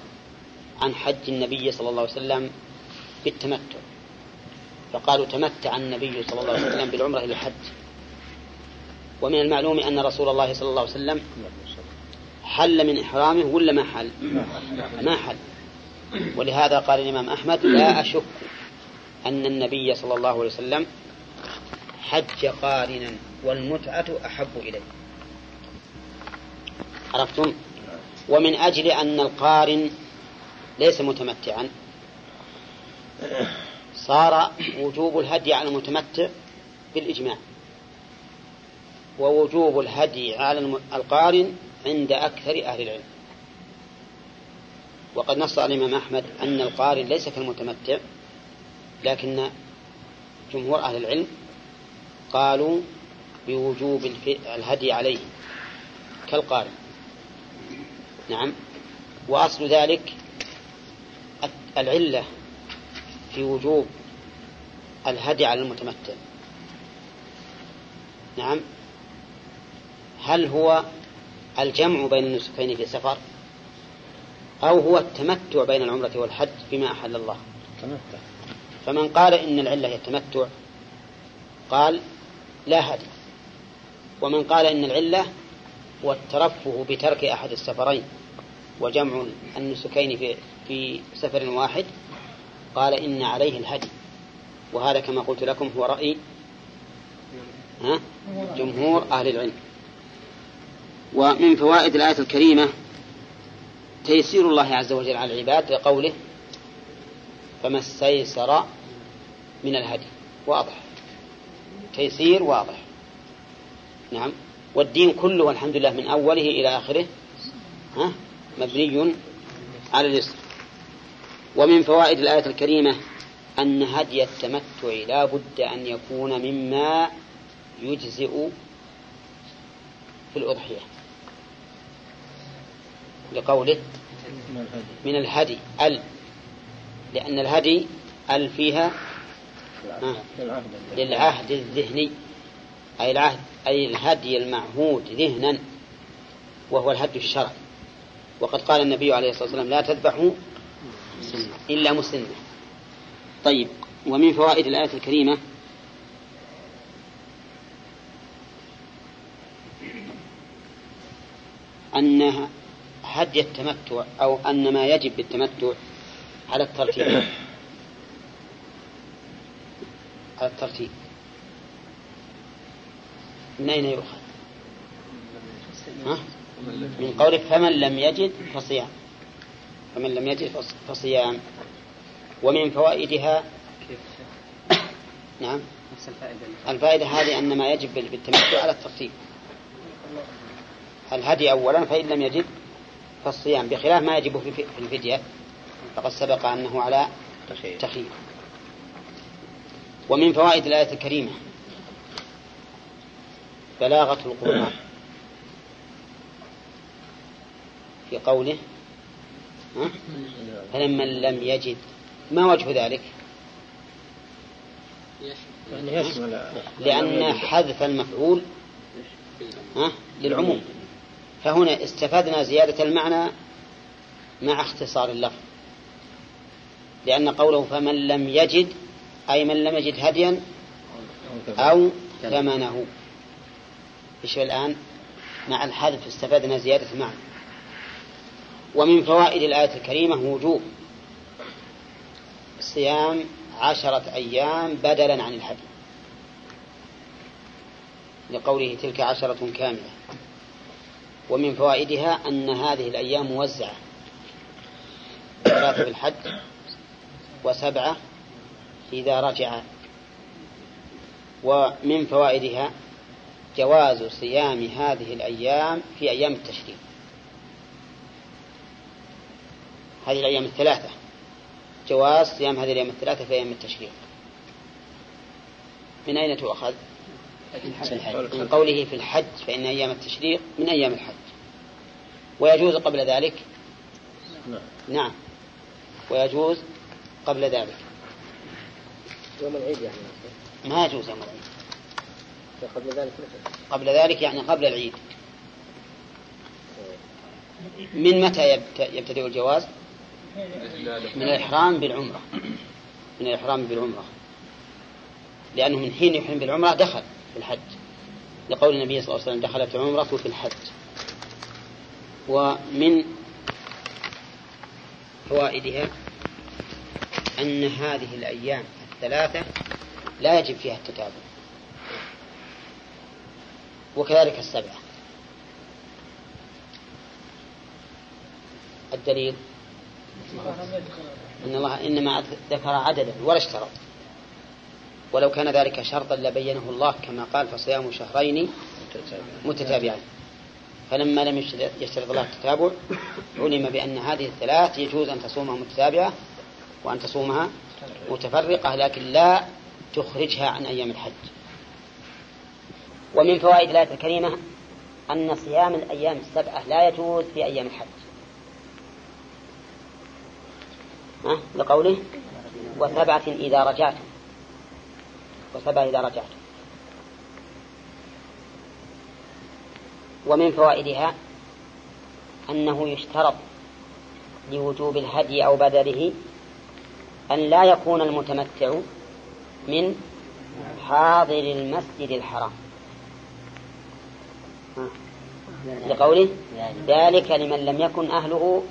عن حج النبي صلى الله عليه وسلم بالتمتع فقالوا تمتع النبي صلى الله عليه وسلم بالعمرة إلى الحج. ومن المعلوم أن رسول الله صلى الله عليه وسلم حل من إحرامه ولا ما حل؟ ما حل. ولهذا قال الإمام أحمد لا أشك أن النبي صلى الله عليه وسلم حج قارنا والمتعة أحب إليه. عرفتم؟ ومن أجل أن القارن ليس متمتعا صار وجوب الهدي على المتمتع بالإجماع. ووجوب الهدي على القارن عند أكثر أهل العلم. وقد نص الإمام أحمد أن القارن ليس كالمتمتع لكن جمهور أهل العلم قالوا بوجوب الهدي عليه كالقارن نعم. وأصل ذلك العلة في وجوب الهدي على المتمتع. نعم. هل هو الجمع بين النسكين في سفر أو هو التمتع بين العمرة والحج بما أحل الله؟ تمتع. فمن قال إن العلة هي التمتع قال لا هدي. ومن قال إن العلة هو الترفه بترك أحد السفرين وجمع النسكين في في سفر واحد قال إن عليه الهدي. وهذا كما قلت لكم هو رأي جمهور أهل العلم. ومن فوائد الآية الكريمة تيسير الله عز وجل على العباد لقوله فما استيسر من الهدي. واضح. تيسير واضح. نعم. والدين كله والحمد لله من أوله إلى آخره ها مبني على اليسر ومن فوائد الآية الكريمة أن هدي التمتع لا بد أن يكون مما يجزئ في الأضحية. لقوله من الهدي ال لأن الهدي ال فيها للعهد الذهني أي العهد أي الهدي المعهود ذهنا وهو الهدي الشرعي. وقد قال النبي عليه الصلاة والسلام لا تذبحوا إلا مسلمة. طيب ومن فوائد الآية الكريمة؟ أن هدي التمتع أو أن ما يجب بالتمتع على الترتيب. على الترتيب. من أين يؤخذ؟ ها؟ من قولك فمن لم يجد فصيام. فمن لم يجد فصيام. ومن فوائدها نعم. الفائدة هذه أن ما يجب بالتمتع على الترتيب. الهدي أولا فإن لم يجد فالصيام بخلاف ما يجب في الفدية فقد سبق أنه على تخيير. ومن فوائد الآية الكريمة بلاغة القرآن. في قوله فلما لم يجد ما وجه ذلك؟ لأن حذف المفعول للعموم. فهنا استفدنا زيادة المعنى مع اختصار اللفظ. لأن قوله فمن لم يجد أي من لم يجد هديا أو ثمنه. إيش الآن مع الحذف استفدنا زيادة المعنى ومن فوائد الآية الكريمة وجوب صيام عشرة أيام بدلا عن الحج لقوله تلك عشرة كاملة. ومن فوائدها أن هذه الأيام موزعة. ثلاثة في الحج وسبعة إذا رجع. ومن فوائدها جواز صيام هذه الأيام في أيام التشريق. هذه الأيام الثلاثة. جواز صيام هذه الأيام الثلاثة في أيام التشريق. من أين تؤخذ؟ من قوله في الحج فإن أيام التشريق من أيام الحج. ويجوز قبل ذلك؟ نعم. ويجوز قبل ذلك. يوم العيد يعني. ما يجوز يوم العيد. قبل ذلك مثل قبل ذلك يعني قبل العيد. من متى يبتدئ الجواز؟ من الإحرام بالعمرة. من الإحرام بالعمرة. لأنه من حين يحرم بالعمرة دخل في الحج. لقول النبي صلى الله عليه وسلم دخلت العمرة في الحج. ومن فوائدها أن هذه الأيام الثلاثة لا يجب فيها التتابع وكذلك السبعة الدليل أن الله إنما ذكر عددا ولا اشترط. ولو كان ذلك شرطا لبينه الله كما قال فصيام شهرين متتابعين. فلما لم يشترط الله التتابع علم بأن هذه الثلاث يجوز أن تصومها متتابعة وأن تصومها متفرقة لكن لا تخرجها عن أيام الحج. ومن فوائد الآية الكريمة أن صيام الأيام السبعة لا يجوز في أيام الحج. ها؟ لقوله وسبعة إذا رجعتم. وسبعة إذا رجعتم. ومن فوائدها أنه يشترط لوجوب الهدي أو بدله أن لا يكون المتمتع من حاضر المسجد الحرام. لقوله ذلك لمن لم يكن أهله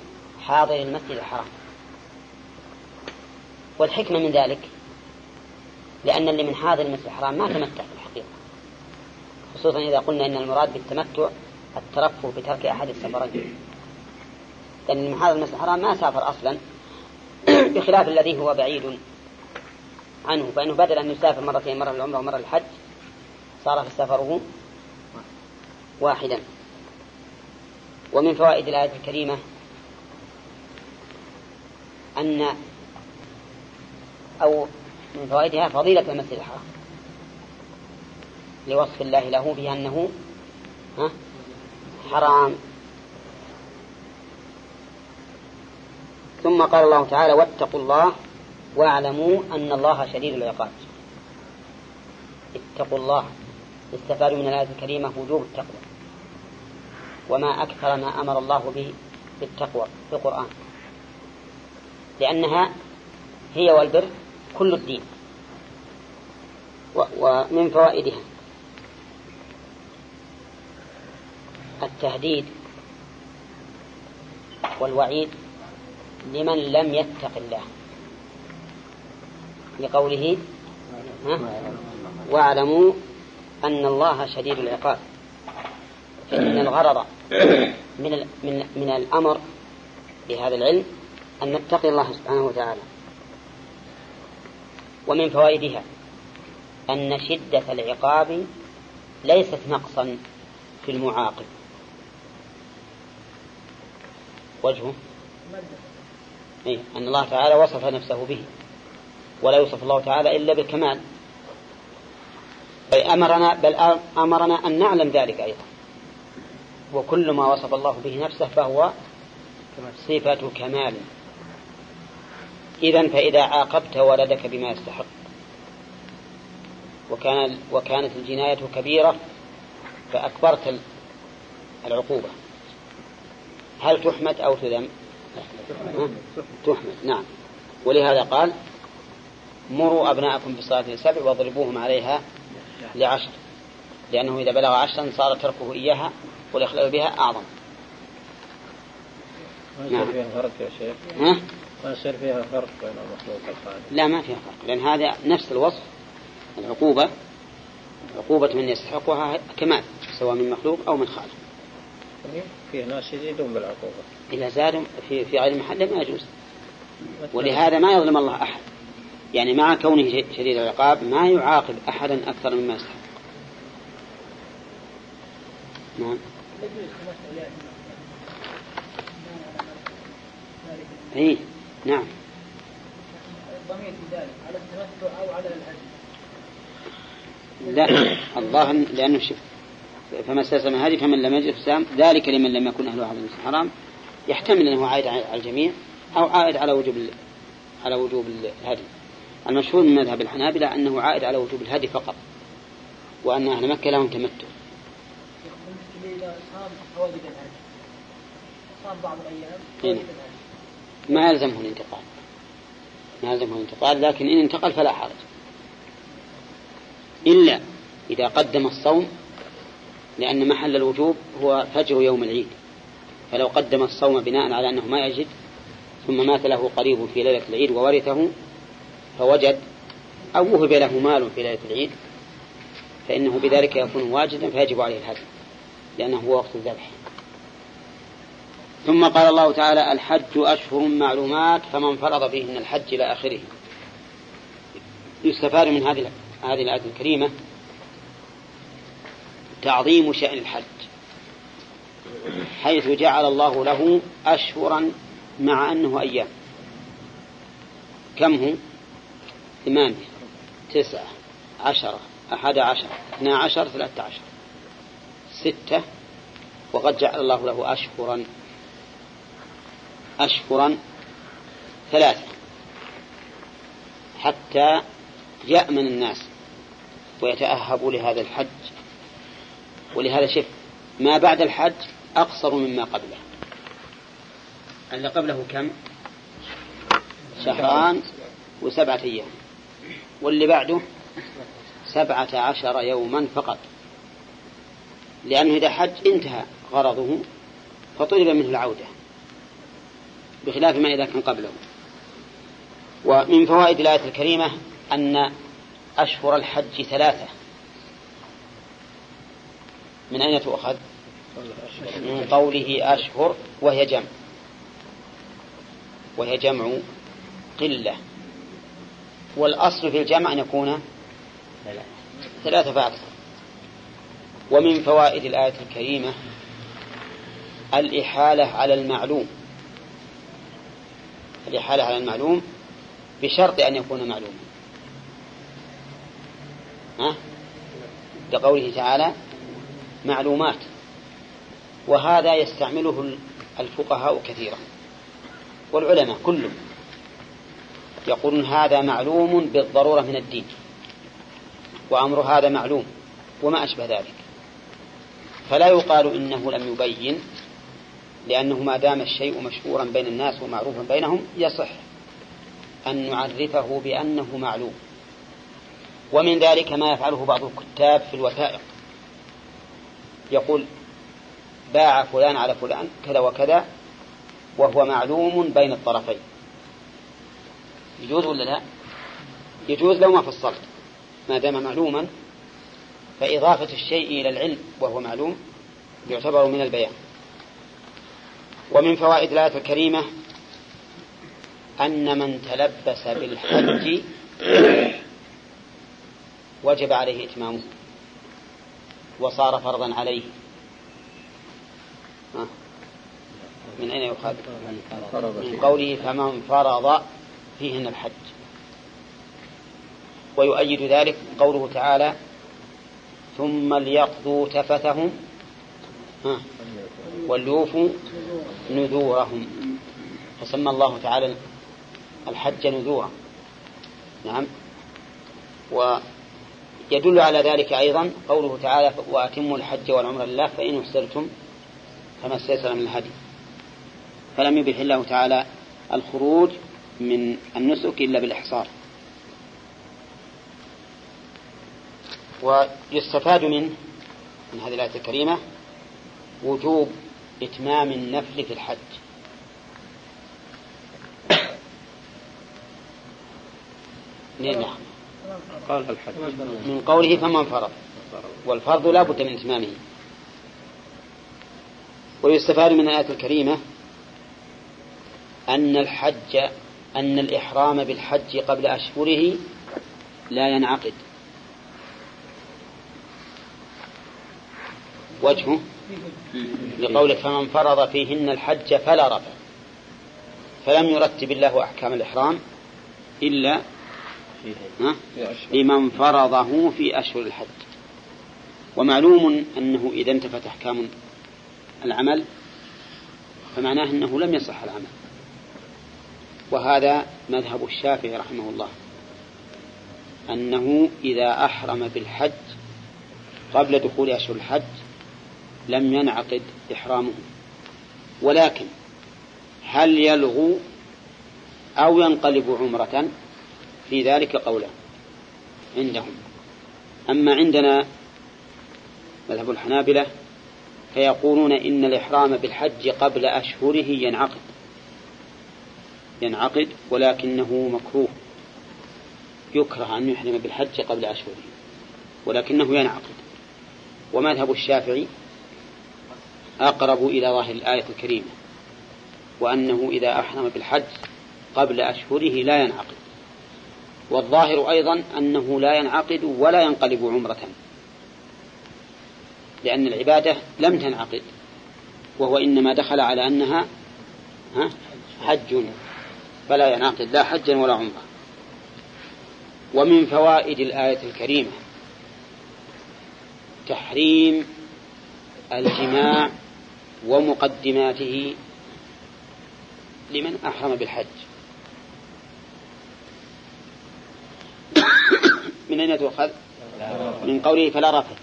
حاضر المسجد الحرام. والحكمة من ذلك لأن اللي من حاضر المسجد الحرام ما تمتع في الحقيقة. خصوصا إذا قلنا إن المراد بالتمتع الترفه بترك أحد السفرين. لأن من حاضر المسجد الحرام ما سافر أصلا بخلاف الذي هو بعيد عنه فإنه بدل أن يسافر مرتين مرة للعمرة ومرة للحج صار في سفره واحدا. ومن فوائد الآية الكريمة أن أو من فوائدها فضيلة المسجد الحرام. لوصف الله له بأنه حرام. ثم قال الله تعالى واتقوا الله واعلموا أن الله شديد العقاب. اتقوا الله استفاد من الآية الكريمة وجوب التقوى. وما أكثر ما أمر الله به بالتقوى في القرآن. لأنها هي والبر كل الدين ومن فوائدها التهديد والوعيد لمن لم يتق الله. لقوله واعلموا أن الله شديد العقاب. فإن الغرض من من من الأمر بهذا العلم أن نتقي الله سبحانه وتعالى. ومن فوائدها أن شدة العقاب ليست نقصا في المعاقب. وجهه. إيه أن الله تعالى وصف نفسه به ولا يوصف الله تعالى إلا بالكمال. بل أمرنا, بل أمرنا أن نعلم ذلك أيضا. وكل ما وصف الله به نفسه فهو صفة كمال. إذا فإذا عاقبت ولدك بما يستحق وكان وكانت الجناية كبيرة فأكبرت العقوبة. هل تحمد أو تذم؟ تحمد نعم. ولهذا قال مروا أبناءكم بالصلاة لسبع واضربوهم عليها لعشر. لأنه إذا بلغ عشرا صار تركه إياها والإخلال بها أعظم. ما يصير فيها فرق يا شيخ؟ ها؟ ما يصير فيها فرق بين المخلوق والخالق. لا ما فيها فرق لأن هذا نفس الوصف. العقوبة عقوبة من يستحقها كمال سواء من مخلوق أو من خالق. فيه ناس يزيدون بالعقوبة. إذا زادوا في في غير محله ما يجوز. ولهذا ما يظلم الله أحد. يعني مع كونه شديد العقاب ما يعاقب أحدا أكثر مما يستحق. نعم. اي نعم. الضمير في ذلك على التمتع أو على الهدي. لا الظاهر لأنه شف فما استلزم هذه فمن لم يجد سام ذلك لمن لم يكن أهله على المسلم حرام يحتمل أنه عائد على الجميع أو عائد على وجوب على وجوب الهدي. المشهور من مذهب الحنابلة أنه عائد على وجوب الهدي فقط وأن أهل مكة لهم تمتع. إيه. الهدي ما يلزمه الانتقال. ما يلزمه الانتقال لكن إن انتقل فلا حرج. إلا إذا قدم الصوم لأن محل الوجوب هو فجر يوم العيد. فلو قدم الصوم بناء على أنه ما يجد ثم مات له قريب في ليلة العيد وورثه فوجد أو وهب له مال في ليلة العيد فإنه بذلك يكون واجدا فيجب عليه الهدي لأنه هو وقت الذبح. ثم قال الله تعالى الحج أشهر معلومات فمن فرض فيهن الحج إلى آخره. يستفاد من هذه هذه الآية الكريمة تعظيم شأن الحج حيث جعل الله له أشهرا مع أنه أيام. كم هو؟ ثمانية تسعة عشرة أحد عشر اثنا عشر ثلاثة عشر. ستة وقد جعل الله له أشهرا أشهرا ثلاثة. حتى يأمن الناس ويتأهبوا لهذا الحج ولهذا شف ما بعد الحج أقصر مما قبله. اللي قبله كم؟ شهران وسبعة أيام. واللي بعده سبعة عشر يوما فقط. لأنه إذا حج انتهى غرضه فطلب منه العودة بخلاف ما إذا كان قبله. ومن فوائد الآية الكريمة أن أشهر الحج ثلاثة. من أين تؤخذ؟ من قوله أشهر وهي جمع. وهي جمع قلة. والأصل في الجمع أن يكون ثلاثة فأكثر ومن فوائد الآية الكريمة الإحالة على المعلوم. الإحالة على المعلوم بشرط أن يكون معلوما. ها؟ لقوله تعالى معلومات وهذا يستعمله الفقهاء كثيرا والعلماء كلهم يقولون هذا معلوم بالضرورة من الدين وأمر هذا معلوم وما أشبه ذلك. فلا يقال إنه لم يبين لأنه ما دام الشيء مشهورا بين الناس ومعروفا بينهم يصح أن نعرفه بأنه معلوم. ومن ذلك ما يفعله بعض الكتاب في الوثائق. يقول باع فلان على فلان كذا وكذا وهو معلوم بين الطرفين. يجوز ولا لا؟ يجوز لو ما فصلت. ما دام معلوما فإضافة الشيء إلى العلم وهو معلوم يعتبر من البيان. ومن فوائد الآية الكريمة أن من تلبس بالحج وجب عليه إتمامه. وصار فرضا عليه. من أين يؤخذ من قوله فمن فرض فيهن الحج. ويؤيد ذلك قوله تعالى ثم ليقضوا تفثهم وليوفوا نذورهم. فسمى الله تعالى الحج نذورا. نعم. ويدل على ذلك أيضا قوله تعالى وأتموا الحج والعمر لله فإن احسرتم فما استيسر من الهدي. فلم يبح الله تعالى الخروج من النسك إلا بالإحصار. ويستفاد منه من هذه الآية الكريمة وجوب إتمام النفل في الحج. نعم. قال الحج. من قوله فمن فرض. والفرض لا بد من إتمامه. ويستفاد من الآية الكريمة أن الحج أن الإحرام بالحج قبل أشهره لا ينعقد. وجهه لقولك فمن فرض فيهن الحج فلا رفع. فلم يرتب الله أحكام الإحرام إلا لمن فرضه في أشهر الحج. ومعلوم أنه إذا انتفت أحكام العمل فمعناه أنه لم يصح العمل. وهذا مذهب الشافعي رحمه الله. أنه إذا أحرم بالحج قبل دخول أشهر الحج لم ينعقد إحرامه. ولكن هل يلغو أو ينقلب عمرة؟ في ذلك قولا عندهم. أما عندنا مذهب الحنابلة فيقولون إن الإحرام بالحج قبل أشهره ينعقد. ينعقد ولكنه مكروه. يكره أن يحرم بالحج قبل أشهره ولكنه ينعقد. ومذهب الشافعي أقرب إلى ظاهر الآية الكريمة وأنه إذا أحرم بالحج قبل أشهره لا ينعقد. والظاهر أيضا أنه لا ينعقد ولا ينقلب عمرة. لأن العبادة لم تنعقد وهو إنما دخل على أنها حج. فلا ينعقد لا حجا ولا عمرة. ومن فوائد الآية الكريمة تحريم الجماع ومقدماته لمن أحرم بالحج. من أين تؤخذ؟ من قوله فلا رفث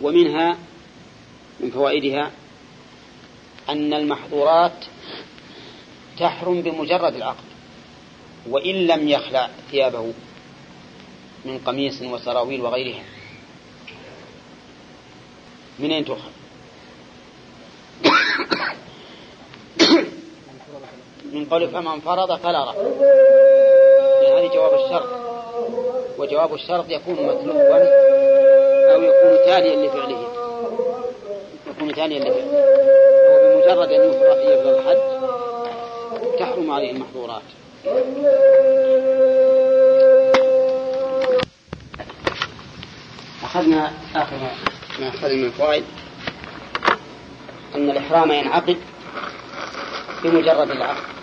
ومنها من فوائدها أن المحظورات تحرم بمجرد العقد وإن لم يخلع ثيابه من قميص وسراويل وغيرها. من أين تؤخذ؟ من قول فمن فرض فلا هذه جواب الشرط. وجواب الشرط يكون مطلوبا أو يكون تاليا لفعله. يكون تاليا لفعله. وبمجرد أن يفرض الحج تحرم عليه المحظورات. أخذنا آخر ما أخذنا من الفوائد أن الإحرام ينعقد بمجرد العقد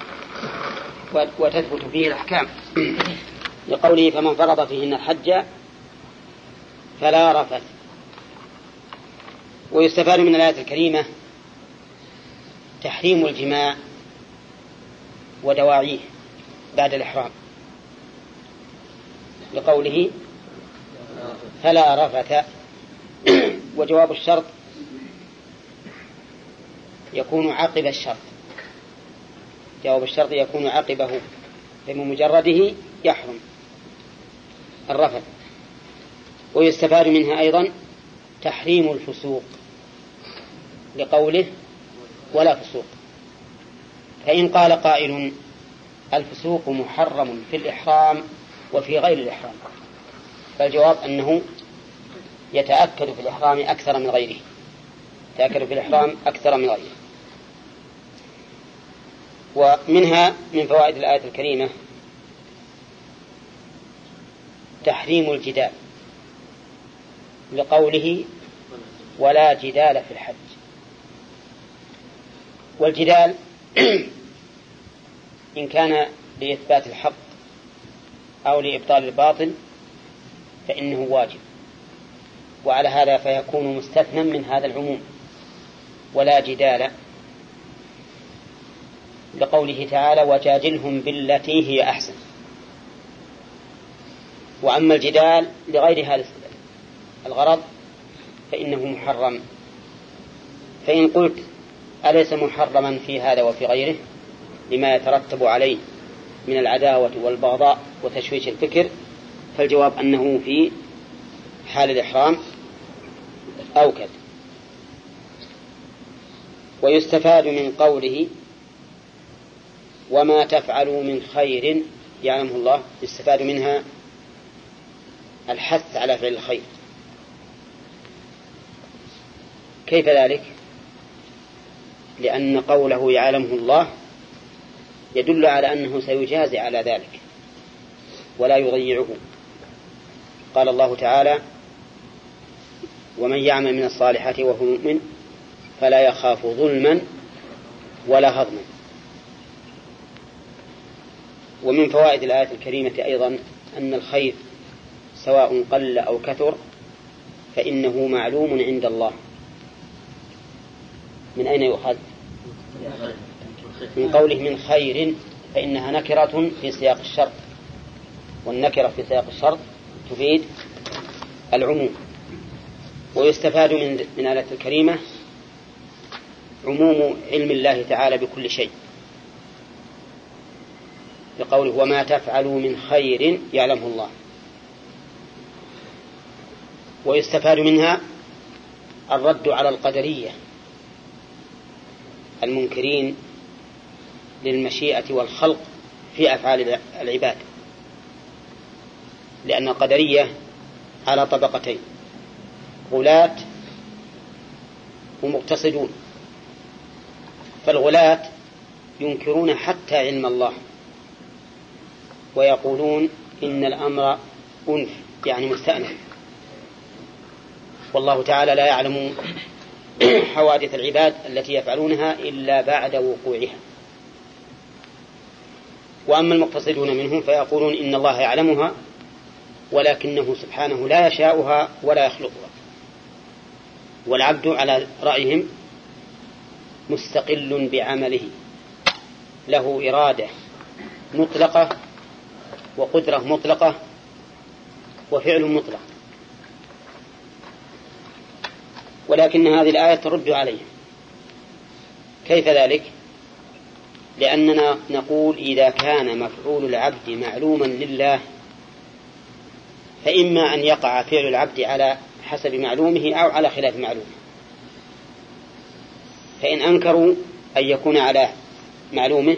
وتثبت فيه الأحكام. لقوله فمن فرض فيهن الحج فلا رفث. ويستفاد من الآية الكريمة تحريم الجماع ودواعيه بعد الإحرام. لقوله فلا رفث. وجواب الشرط يكون عقب الشرط. جواب الشرط يكون عقبه فبمجرده يحرم. الرفث ويستفاد منها أيضا تحريم الفسوق لقوله ولا فسوق. فإن قال قائل الفسوق محرم في الإحرام وفي غير الإحرام. فالجواب أنه يتأكد في الإحرام أكثر من غيره. يتأكد في الإحرام أكثر من غيره. ومنها من فوائد الآية الكريمة تحريم الجدال لقوله ولا جدال في الحج. والجدال إن كان لإثبات الحق أو لإبطال الباطل فإنه واجب. وعلى هذا فيكون مستثنى من هذا العموم. ولا جدال لقوله تعالى وجادلهم بالتي هي أحسن. وأما الجدال لغير هذا الغرض فإنه محرم. فإن قلت أليس محرما في هذا وفي غيره لما يترتب عليه من العداوة والبغضاء وتشويش الفكر فالجواب أنه في حال الإحرام أوكد. ويستفاد من قوله وما تفعلوا من خير يعلمه الله يستفاد منها الحث على فعل الخير. كيف ذلك؟ لأن قوله يعلمه الله يدل على أنه سيجازي على ذلك ولا يضيعه. قال الله تعالى ومن يعمل من الصالحات وهو مؤمن فلا يخاف ظلما ولا هضما. ومن فوائد الآية الكريمة أيضا أن الخير سواء قل أو كثر فإنه معلوم عند الله. من أين يؤخذ؟ من قوله من خير فإنها نكرة في سياق الشرط. والنكرة في سياق الشرط تفيد العموم. ويستفاد من من الآية الكريمة عموم علم الله تعالى بكل شيء. بقوله وما تفعلوا من خير يعلمه الله. ويستفاد منها الرد على القدرية المنكرين للمشيئة والخلق في أفعال العباد. لأن القدرية على طبقتين غلاة ومقتصدون. فالغلاة ينكرون حتى علم الله ويقولون إن الأمر أنف يعني مستأنف. والله تعالى لا يعلم حوادث العباد التي يفعلونها إلا بعد وقوعها. وأما المقتصدون منهم فيقولون إن الله يعلمها ولكنه سبحانه لا يشاؤها ولا يخلقها. والعبد على رأيهم مستقل بعمله. له إرادة مطلقة وقدرة مطلقة وفعل مطلق. ولكن هذه الآية ترد عليه كيف ذلك؟ لأننا نقول إذا كان مفعول العبد معلوما لله فإما أن يقع فعل العبد على حسب معلومه أو على خلاف معلومه. فإن أنكروا أن يكون على معلومه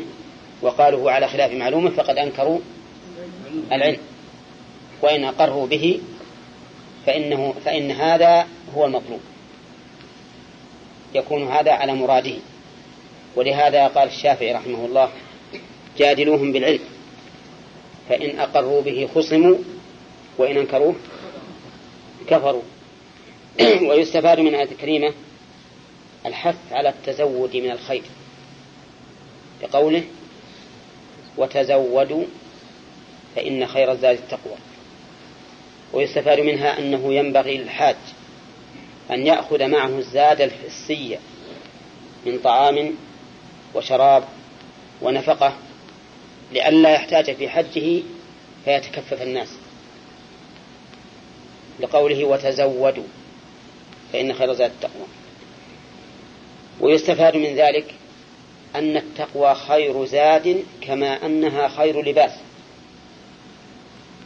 وقالوا على خلاف معلومه فقد أنكروا العلم. وإن أقروا به فإنه فإن هذا هو المطلوب. يكون هذا على مراده. ولهذا قال الشافعي رحمه الله جادلوهم بالعلم فإن أقروا به خصموا وإن أنكروه كفروا. ويستفاد من الآية الكريمة الحث على التزود من الخير بقوله وتزودوا فإن خير الزاد التقوى. ويستفاد منها أنه ينبغي للحاج أن يأخذ معه الزاد الحسي من طعام وشراب ونفقة لئلا يحتاج في حجه فيتكفف الناس. لقوله وتزودوا فإن خير زاد التقوى. ويستفاد من ذلك أن التقوى خير زاد كما أنها خير لباس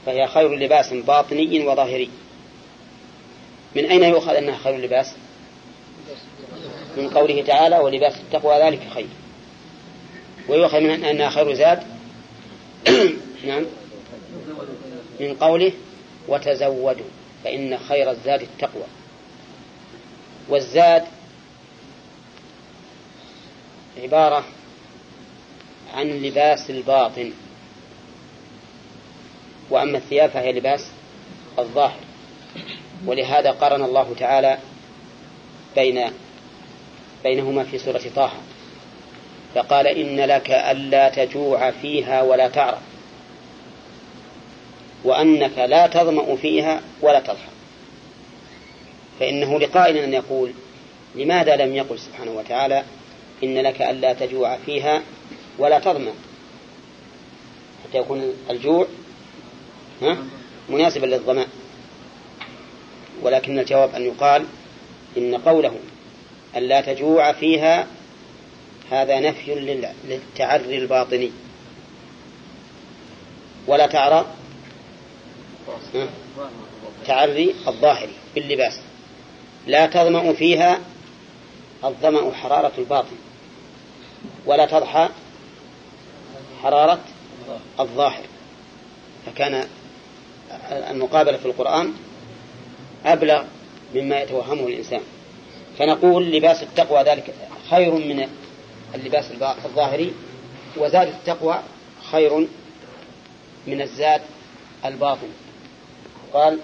فهي خير لباس باطني وظاهري. من أين يؤخذ أنها خير لباس من قوله تعالى ولباس التقوى ذلك خير. ويؤخذ من أنها خير زاد. نعم. من قوله وتزودوا فإن خير الزاد التقوى. والزاد عبارة عن لباس الباطن. وأما الثياب فهي لباس الظاهر. ولهذا قرن الله تعالى بين بينهما في سورة طه. فقال إن لك ألا تجوع فيها ولا تعرف وأنك لا تظمأ فيها ولا تضحى فإنه لقائل أن يقول لماذا لم يقل سبحانه وتعالى إن لك ألا تجوع فيها ولا تظمأ؟ حتى يكون الجوع مناسبا للظمأ. ولكن الجواب أن يقال إن قوله ألا تجوع فيها هذا نفي للتعري الباطني. ولا تعرى؟ تعري الظاهري باللباس. لا تظمأ فيها الظمأ حرارة الباطن. ولا تضحى حرارة الظاهر. فكان المقابلة في القرآن أبلغ مما يتوهمه الإنسان. فنقول لباس التقوى ذلك خير من اللباس الظاهري وزاد التقوى خير من الزاد الباطن. قال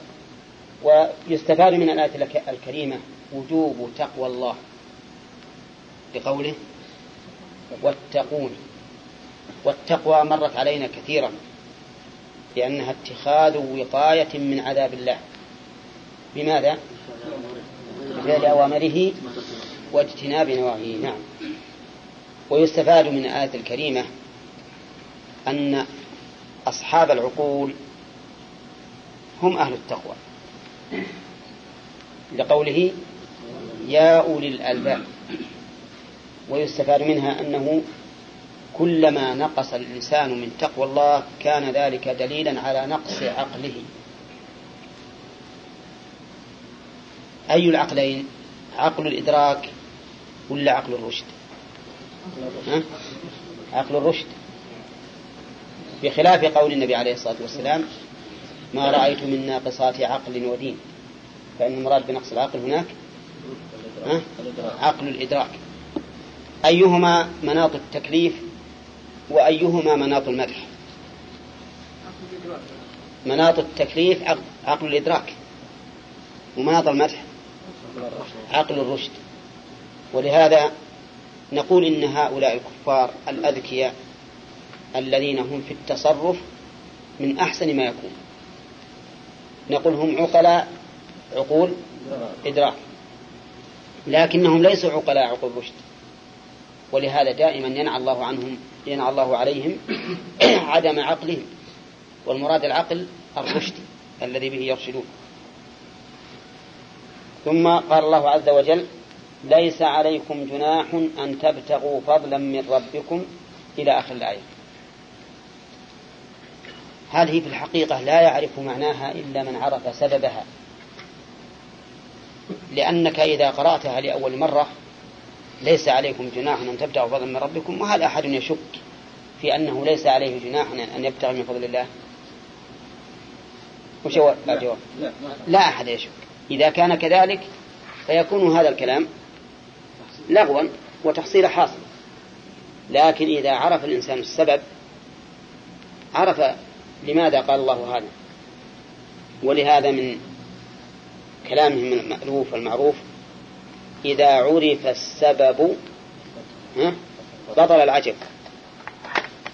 ويستفاد من الآية الكريمة وجوب تقوى الله. بقوله واتقون. والتقوى مرت علينا كثيرا لأنها اتخاذ وقاية من عذاب الله. بماذا؟ بفعل أوامره واجتناب نواهيه نعم. ويستفاد من الآية الكريمة أن أصحاب العقول هم أهل التقوى. لقوله يا أولي الألباب ويستفاد منها أنه كلما نقص الإنسان من تقوى الله كان ذلك دليلا على نقص عقله. أي العقلين؟ عقل الإدراك ولا عقل الرشد؟ ها؟ عقل الرشد. بخلاف قول النبي عليه الصلاة والسلام ما رأيت من ناقصات عقل ودين. فإن المراد بنقص العقل هناك ها؟ عقل الإدراك. أيهما مناط التكليف وأيهما مناط المدح؟ مناط التكليف عقل الإدراك. ومناط المدح عقل الرشد. ولهذا نقول إن هؤلاء الكفار الأذكياء الذين هم في التصرف من أحسن ما يكون. نقول هم عقلاء عقول إدراك. لكنهم ليسوا عقلاء عقول رشد ولهذا دائما ينعى الله عنهم ينعى الله عليهم عدم عقلهم. والمراد العقل الرشد الذي به يرشدون. ثم قال الله عز وجل ليس عليكم جناح أن تبتغوا فضلا من ربكم إلى آخر الآية. هذه في الحقيقة لا يعرف معناها إلا من عرف سببها. لأنك إذا قرأتها لأول مرة ليس عليكم جناح أن تبتغوا فضلا من ربكم وهل أحد يشك في أنه ليس عليه جناح أن يبتغي من فضل الله. وش الجواب؟ لا, لا أحد يشك. إذا كان كذلك فيكون هذا الكلام لغوا وتحصيل حاصل. لكن إذا عرف الإنسان السبب عرف لماذا قال الله هذا ولهذا من كلامهم المألوف والمعروف إذا عرف السبب بطل العجب.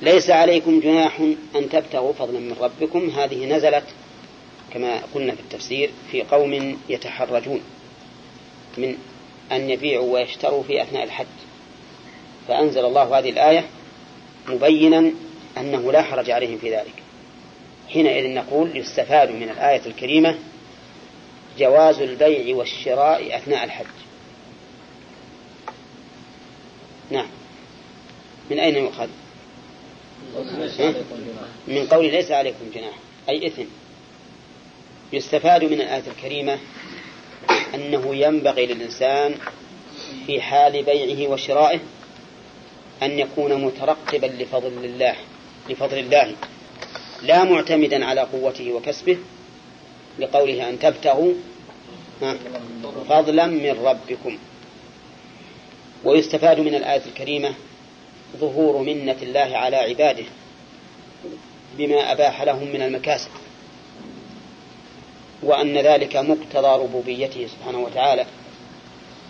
ليس عليكم جناح أن تبتغوا فضلا من ربكم. هذه نزلت كما قلنا في التفسير في قوم يتحرجون من أن يبيعوا ويشتروا في أثناء الحج. فأنزل الله هذه الآية مبينا أنه لا حرج عليهم في ذلك. حينئذ نقول يستفاد من الآية الكريمة جواز البيع والشراء أثناء الحج. نعم. من أين يؤخذ؟ من قول ليس عليكم جناح أي إثم. يستفاد من الآية الكريمة أنه ينبغي للإنسان في حال بيعه وشرائه أن يكون مترقبا لفضل الله لفضل الله لا معتمدا على قوته وكسبه لقوله أن تبتغوا فضلا من ربكم. ويستفاد من الآية الكريمة ظهور منة الله على عباده بما أباح لهم من المكاسب. وأن ذلك مقتضى ربوبيته سبحانه وتعالى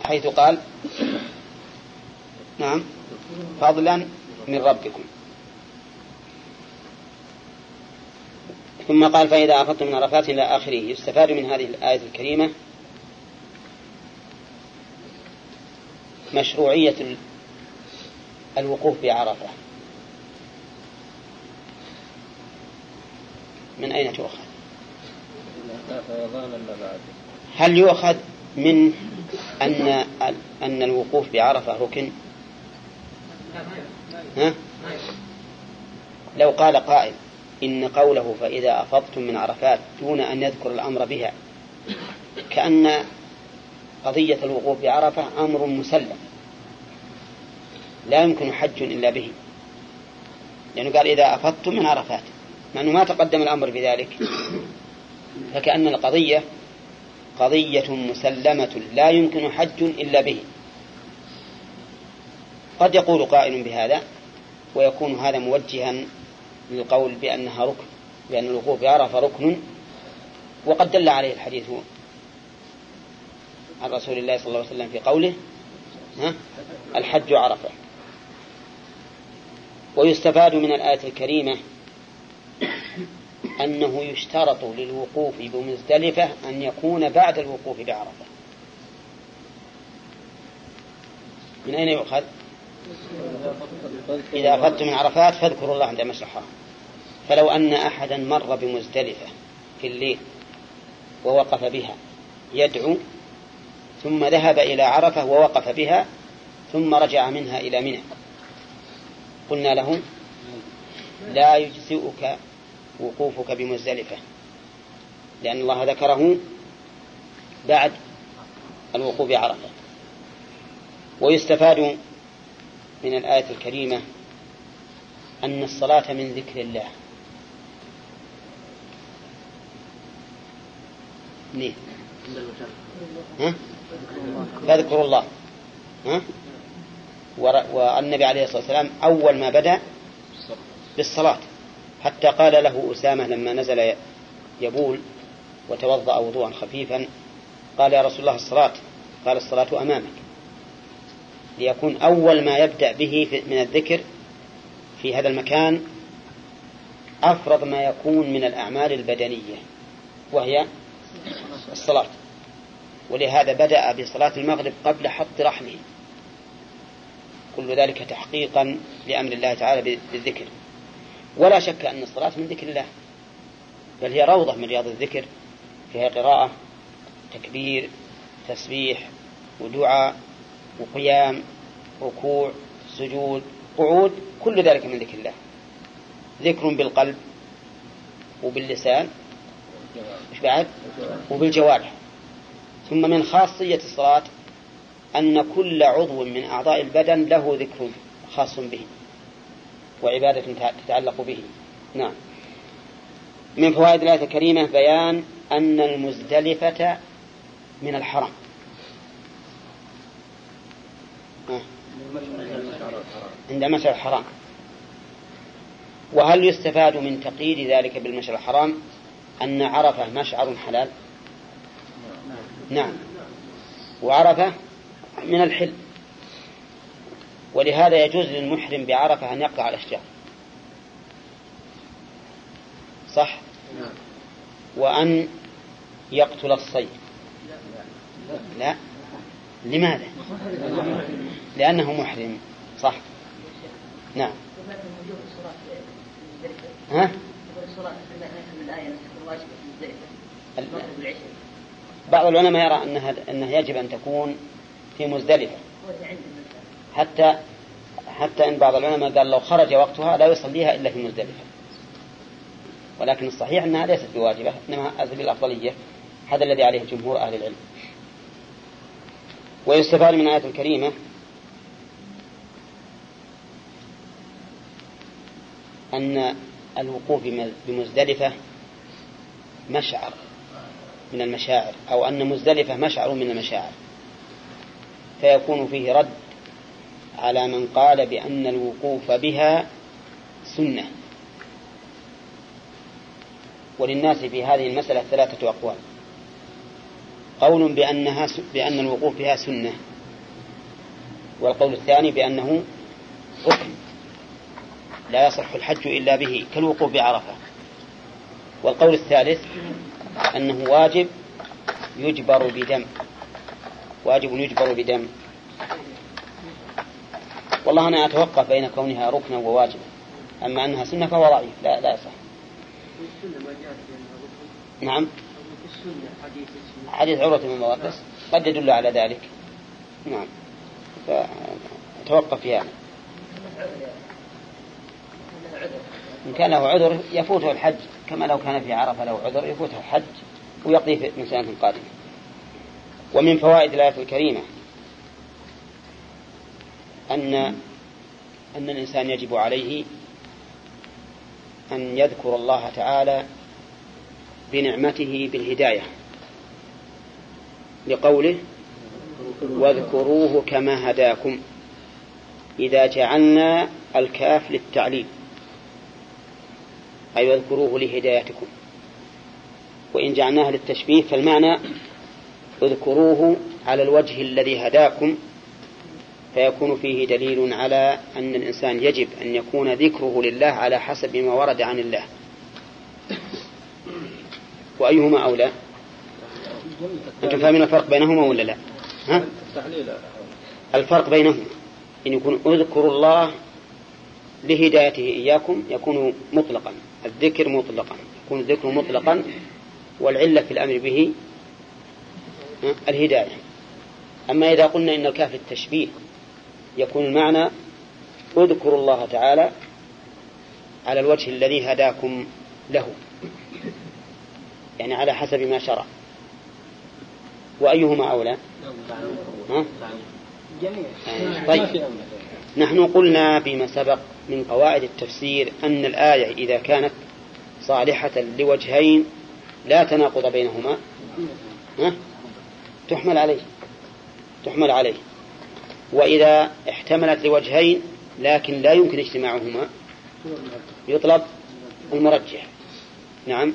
حيث قال نعم فضلا من ربكم. ثم قال فإذا أفضتم من عرفات إلى آخره. يستفاد من هذه الآية الكريمة مشروعية الوقوف بعرفة. من أين تؤخذ؟ هل يؤخذ من أن أن الوقوف بعرفة ركن؟ ها؟ لو قال قائل إن قوله فإذا أفضتم من عرفات دون أن يذكر الأمر بها كأن قضية الوقوف بعرفة أمر مسلم. لا يمكن حج إلا به. لأنه قال إذا أفضتم من عرفات. مع أنه ما تقدم الأمر بذلك. فكأن القضية قضية مسلمة لا يمكن حج إلا به. قد يقول قائل بهذا ويكون هذا موجها للقول بأنها ركن بأن الوقوف بعرفة ركن وقد دل عليه الحديث عن رسول الله صلى الله عليه وسلم في قوله ها الحج عرفة. ويستفاد من الآية الكريمة أنه يشترط للوقوف بمزدلفة أن يكون بعد الوقوف بعرفة. من أين يؤخذ؟ إذا أخذت من عرفات فاذكروا الله عند مشرحها. فلو أن أحدا مر بمزدلفة في الليل ووقف بها يدعو ثم ذهب إلى عرفة ووقف بها ثم رجع منها إلى منى. قلنا له لا يجزئك وقوفك بمزدلفة لأن الله ذكره بعد الوقوف بعرفة ويستفاد من الآية الكريمة أن الصلاة من ذكر الله ليه؟ ها؟ فاذكروا الله ها؟ والنبي عليه الصلاة والسلام أول ما بدأ بالصلاة حتى قال له أسامة لما نزل يبول وتوضأ وضوءا خفيفا قال يا رسول الله الصلاة قال الصلاة أمامك. ليكون أول ما يبدأ به من الذكر في هذا المكان أفرض ما يكون من الأعمال البدنية وهي الصلاة. ولهذا بدأ بصلاة المغرب قبل حط رحله كل ذلك تحقيقا لأمر الله تعالى بالذكر. ولا شك أن الصلاة من ذكر الله بل هي روضة من رياض الذكر فيها قراءة تكبير تسبيح ودعاء وقيام ركوع سجود قعود كل ذلك من ذكر الله. ذكر بالقلب وباللسان. مش بعد؟ وبالجوارح. ثم من خاصية الصلاة أن كل عضو من أعضاء البدن له ذكر خاص به. وعبادة تتعلق به. نعم. من فوائد الآية الكريمة بيان أن المزدلفة من الحرم عند مشعر الحرام. وهل يستفاد من تقييد ذلك بالمشعر الحرام أن عرفة مشعر حلال؟ نعم. وعرفة من الحل. ولهذا يجوز للمحرم بعرفة أن يقطع الأشجار. صح؟ وأن يقتل الصيد. لا. لماذا؟ لأنه محرم. صح. نعم. ها؟ بعض العلماء يرى أنها أنه يجب أن تكون في مزدلفة. حتى حتى إن بعض العلماء قال لو خرج وقتها لا يصليها إلا في مزدلفة ولكن الصحيح أنها ليست بواجبة إنما هذه الأفضلية هذا الذي عليه جمهور أهل العلم. ويستفاد من الآية الكريمة أن الوقوف بمزدلفة مشعر من المشاعر أو أن مزدلفة مشعر من المشاعر. فيكون فيه رد على من قال بأن الوقوف بها سنة. وللناس في هذه المسألة ثلاثة أقوال. قول بأنها بأن الوقوف بها سنة. والقول الثاني بأنه ركن لا يصح الحج إلا به كالوقوف بعرفة. والقول الثالث أنه واجب يجبر بدم. واجب يجبر بدم. والله أنا أتوقف بين كونها ركنا وواجبا. أما أنها سنة فهو ضعيف. لا لا يصح نعم. حديث عروة بن مواقس قد يدل على ذلك. نعم. فتوقف في هذا إن كان له عذر يفوته الحج. كما لو كان في عرفة له عذر يفوته الحج ويقضي من سنة قادمة ومن فوائد الآية الكريمة أن أن الإنسان يجب عليه أن يذكر الله تعالى بنعمته بالهداية لقوله واذكروه كما هداكم إذا جعلنا الكاف للتعليل أي واذكروه لهدايتكم وإن جعلناها للتشبيه فالمعنى اذكروه على الوجه الذي هداكم فيكون فيه دليل على أن الإنسان يجب أن يكون ذكره لله على حسب ما ورد عن الله. وأيهما أولى؟ أنتم فاهمين الفرق بينهما ولا لا؟ ها؟ الفرق بينهما. إن يكون اذكروا الله لهدايته إياكم يكون مطلقا الذكر مطلقا يكون الذكر مطلقا والعلة في الأمر به الهداية. أما إذا قلنا إن الكاف التشبيه يكون المعنى اذكروا الله تعالى على الوجه الذي هداكم له. يعني على حسب ما شرع. وأيهما أولى؟ ها؟ طيب. نحن قلنا فيما سبق من قواعد التفسير أن الآية إذا كانت صالحة لوجهين لا تناقض بينهما. ها؟ تحمل عليه. تحمل عليه. وإذا احتملت لوجهين لكن لا يمكن اجتماعهما يطلب المرجح. نعم.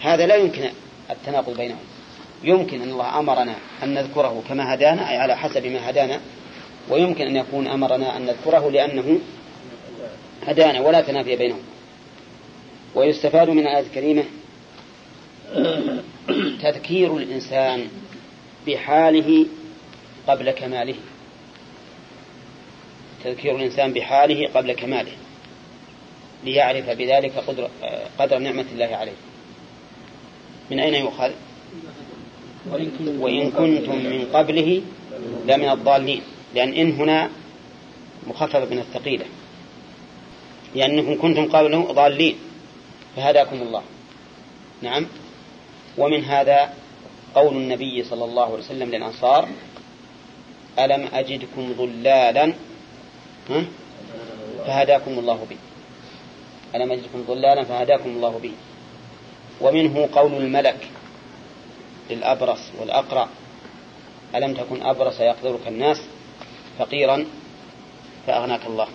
هذا لا يمكن التناقض بينهم. يمكن أن الله أمرنا أن نذكره كما هدانا أي على حسب ما هدانا ويمكن أن يكون أمرنا أن نذكره لأنه هدانا ولا تنافي بينهم. ويستفاد من الآية الكريمة تذكير الإنسان بحاله قبل كماله. تذكير الإنسان بحاله قبل كماله ليعرف بذلك قدر, قدر نعمة الله عليه. من أين يؤخذ؟ وإن كنتم من قبله لمن الضالين لأن إن هنا مخففة من الثقيلة. لأنكم كنتم قبله ضالين فهداكم الله. نعم. ومن هذا قول النبي صلى الله عليه وسلم للأنصار ألم أجدكم ضلالا فهداكم الله به ألم أجدكم ضلالا فهداكم الله به ومنه قول الملك للأبرص والأقرع. ألم تكن أبرص يقدرك الناس فقيرا فأغناك الله.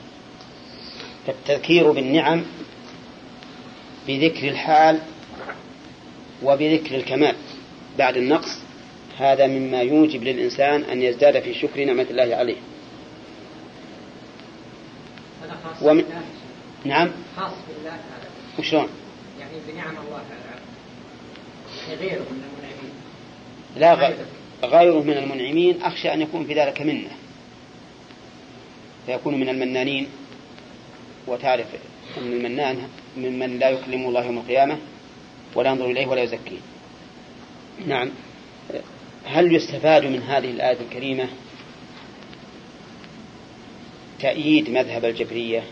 فالتذكير بالنعم بذكر الحال وبذكر الكمال. بعد النقص هذا مما يوجب للإنسان أن يزداد في شكر نعمة الله عليه. ومن نعم. خاص بالله تعالى وشلون؟ يعني بنعم الله تعالى يعني غيره من المنعمين. لا غ... غيره. من المنعمين أخشى أن يكون في ذلك منة. فيكون من المنانين. وتعرف أن المنان ممن لا يكلم الله يوم القيامة ولا ينظر إليه ولا يزكيه. نعم. هل يستفاد من هذه الآية الكريمة تأييد مذهب الجبرية؟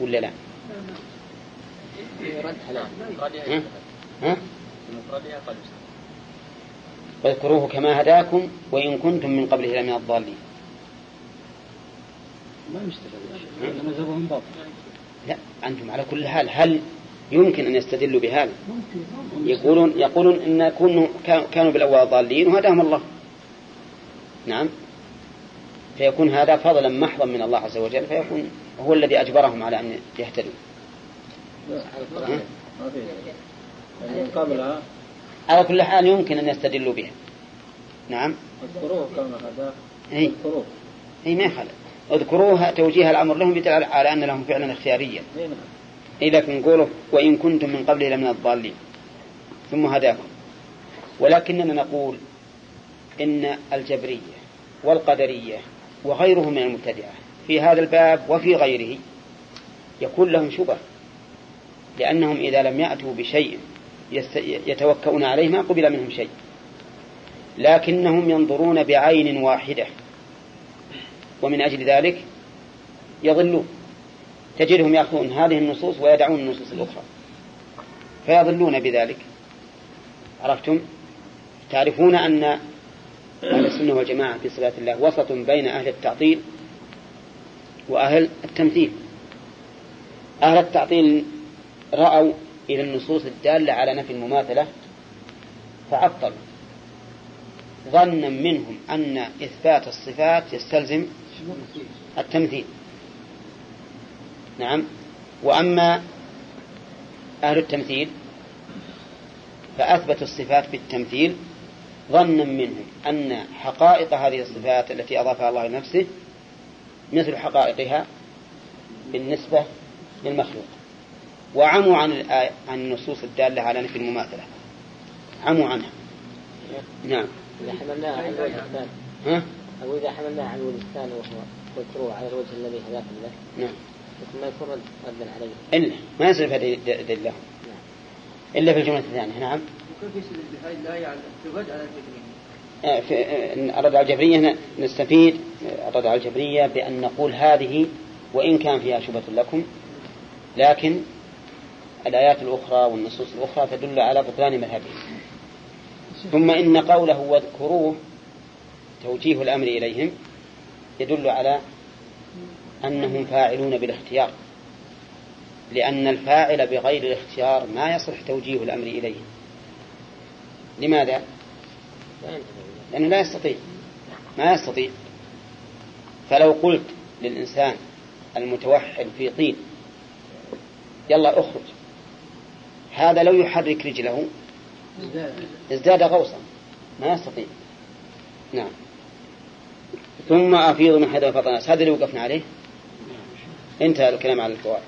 ولا لا؟ ها؟ ها؟ واذكروه كما هداكم وإن كنتم من قبله لمن الضالين. ما يستفاد من باب لا أنتم على كل حال هل يمكن أن يستدلوا بهذا؟ يقولون يقولون إن كانوا بالأول ضالين وهداهم الله. نعم. فيكون هذا فضلا محضا من الله عز وجل فيكون هو الذي أجبرهم على أن يهتدوا. قبلها على كل حال يمكن أن يستدلوا بها. نعم. اذكروه كما هداه إي. اذكروه. إي ما يخالف. اذكروها توجيه الأمر لهم يدل على أن لهم فعلا اختياريا. إي نعم. اي لكن نقوله وإن كنتم من قبله لمن الضالين. ثم هداكم. ولكننا نقول إن الجبرية والقدرية وغيرهم من المبتدعة. في هذا الباب وفي غيره يكون لهم شبه لأنهم إذا لم يأتوا بشيء يتوكؤون عليه ما قبل منهم شيء. لكنهم ينظرون بعين واحدة. ومن أجل ذلك يضلون تجدهم يأخذون هذه النصوص ويدعون النصوص الأخرى. فيضلون بذلك. عرفتم؟ تعرفون أن أهل السنة والجماعة في صفات الله وسط بين أهل التعطيل وأهل التمثيل. أهل التعطيل رأوا إلى النصوص الدالة على نفي المماثلة فعطلوا. ظنا منهم أن إثبات الصفات يستلزم التمثيل. نعم. وأما أهل التمثيل فأثبتوا الصفات بالتمثيل ظنا منهم أن حقائق هذه الصفات التي أضافها الله لنفسه مثل حقائقها بالنسبة للمخلوق. وعموا عن عن النصوص الدالة على نفي المماثلة. عموا عنها. نعم. إذا حملناها على الوجه الثاني. ها؟ أو إذا حملناها على الوجه الثاني وهو واذكروه على الوجه الذي هداكم له نعم. لكن ما يكون رد- ردا عليه. إلا. ما يصير في دليل لهم إلا في الجملة الثانية. نعم. بهذه الآية على الرد على الجبرية. آه، في آه، الجبرية نستفيد آه، الرد على الجبرية بأن نقول هذه وإن كان فيها شبهة لكم لكن الآيات الأخرى والنصوص الأخرى تدل على بطلان مذهبهم ثم إن قوله واذكروه توجيه الأمر إليهم يدل على أنهم فاعلون بالاختيار لأن الفاعل بغير الاختيار ما يصح توجيه الأمر إليه لماذا؟ لأنه لا يستطيع. ما يستطيع. فلو قلت للإنسان المتوحد في طين يلا اخرج. هذا لو يحرك رجله ازداد غوصا. ما يستطيع. نعم. ثم أفيض من حيث أفاض الناس. هذا اللي وقفنا عليه؟ انتهى الكلام على الفوائد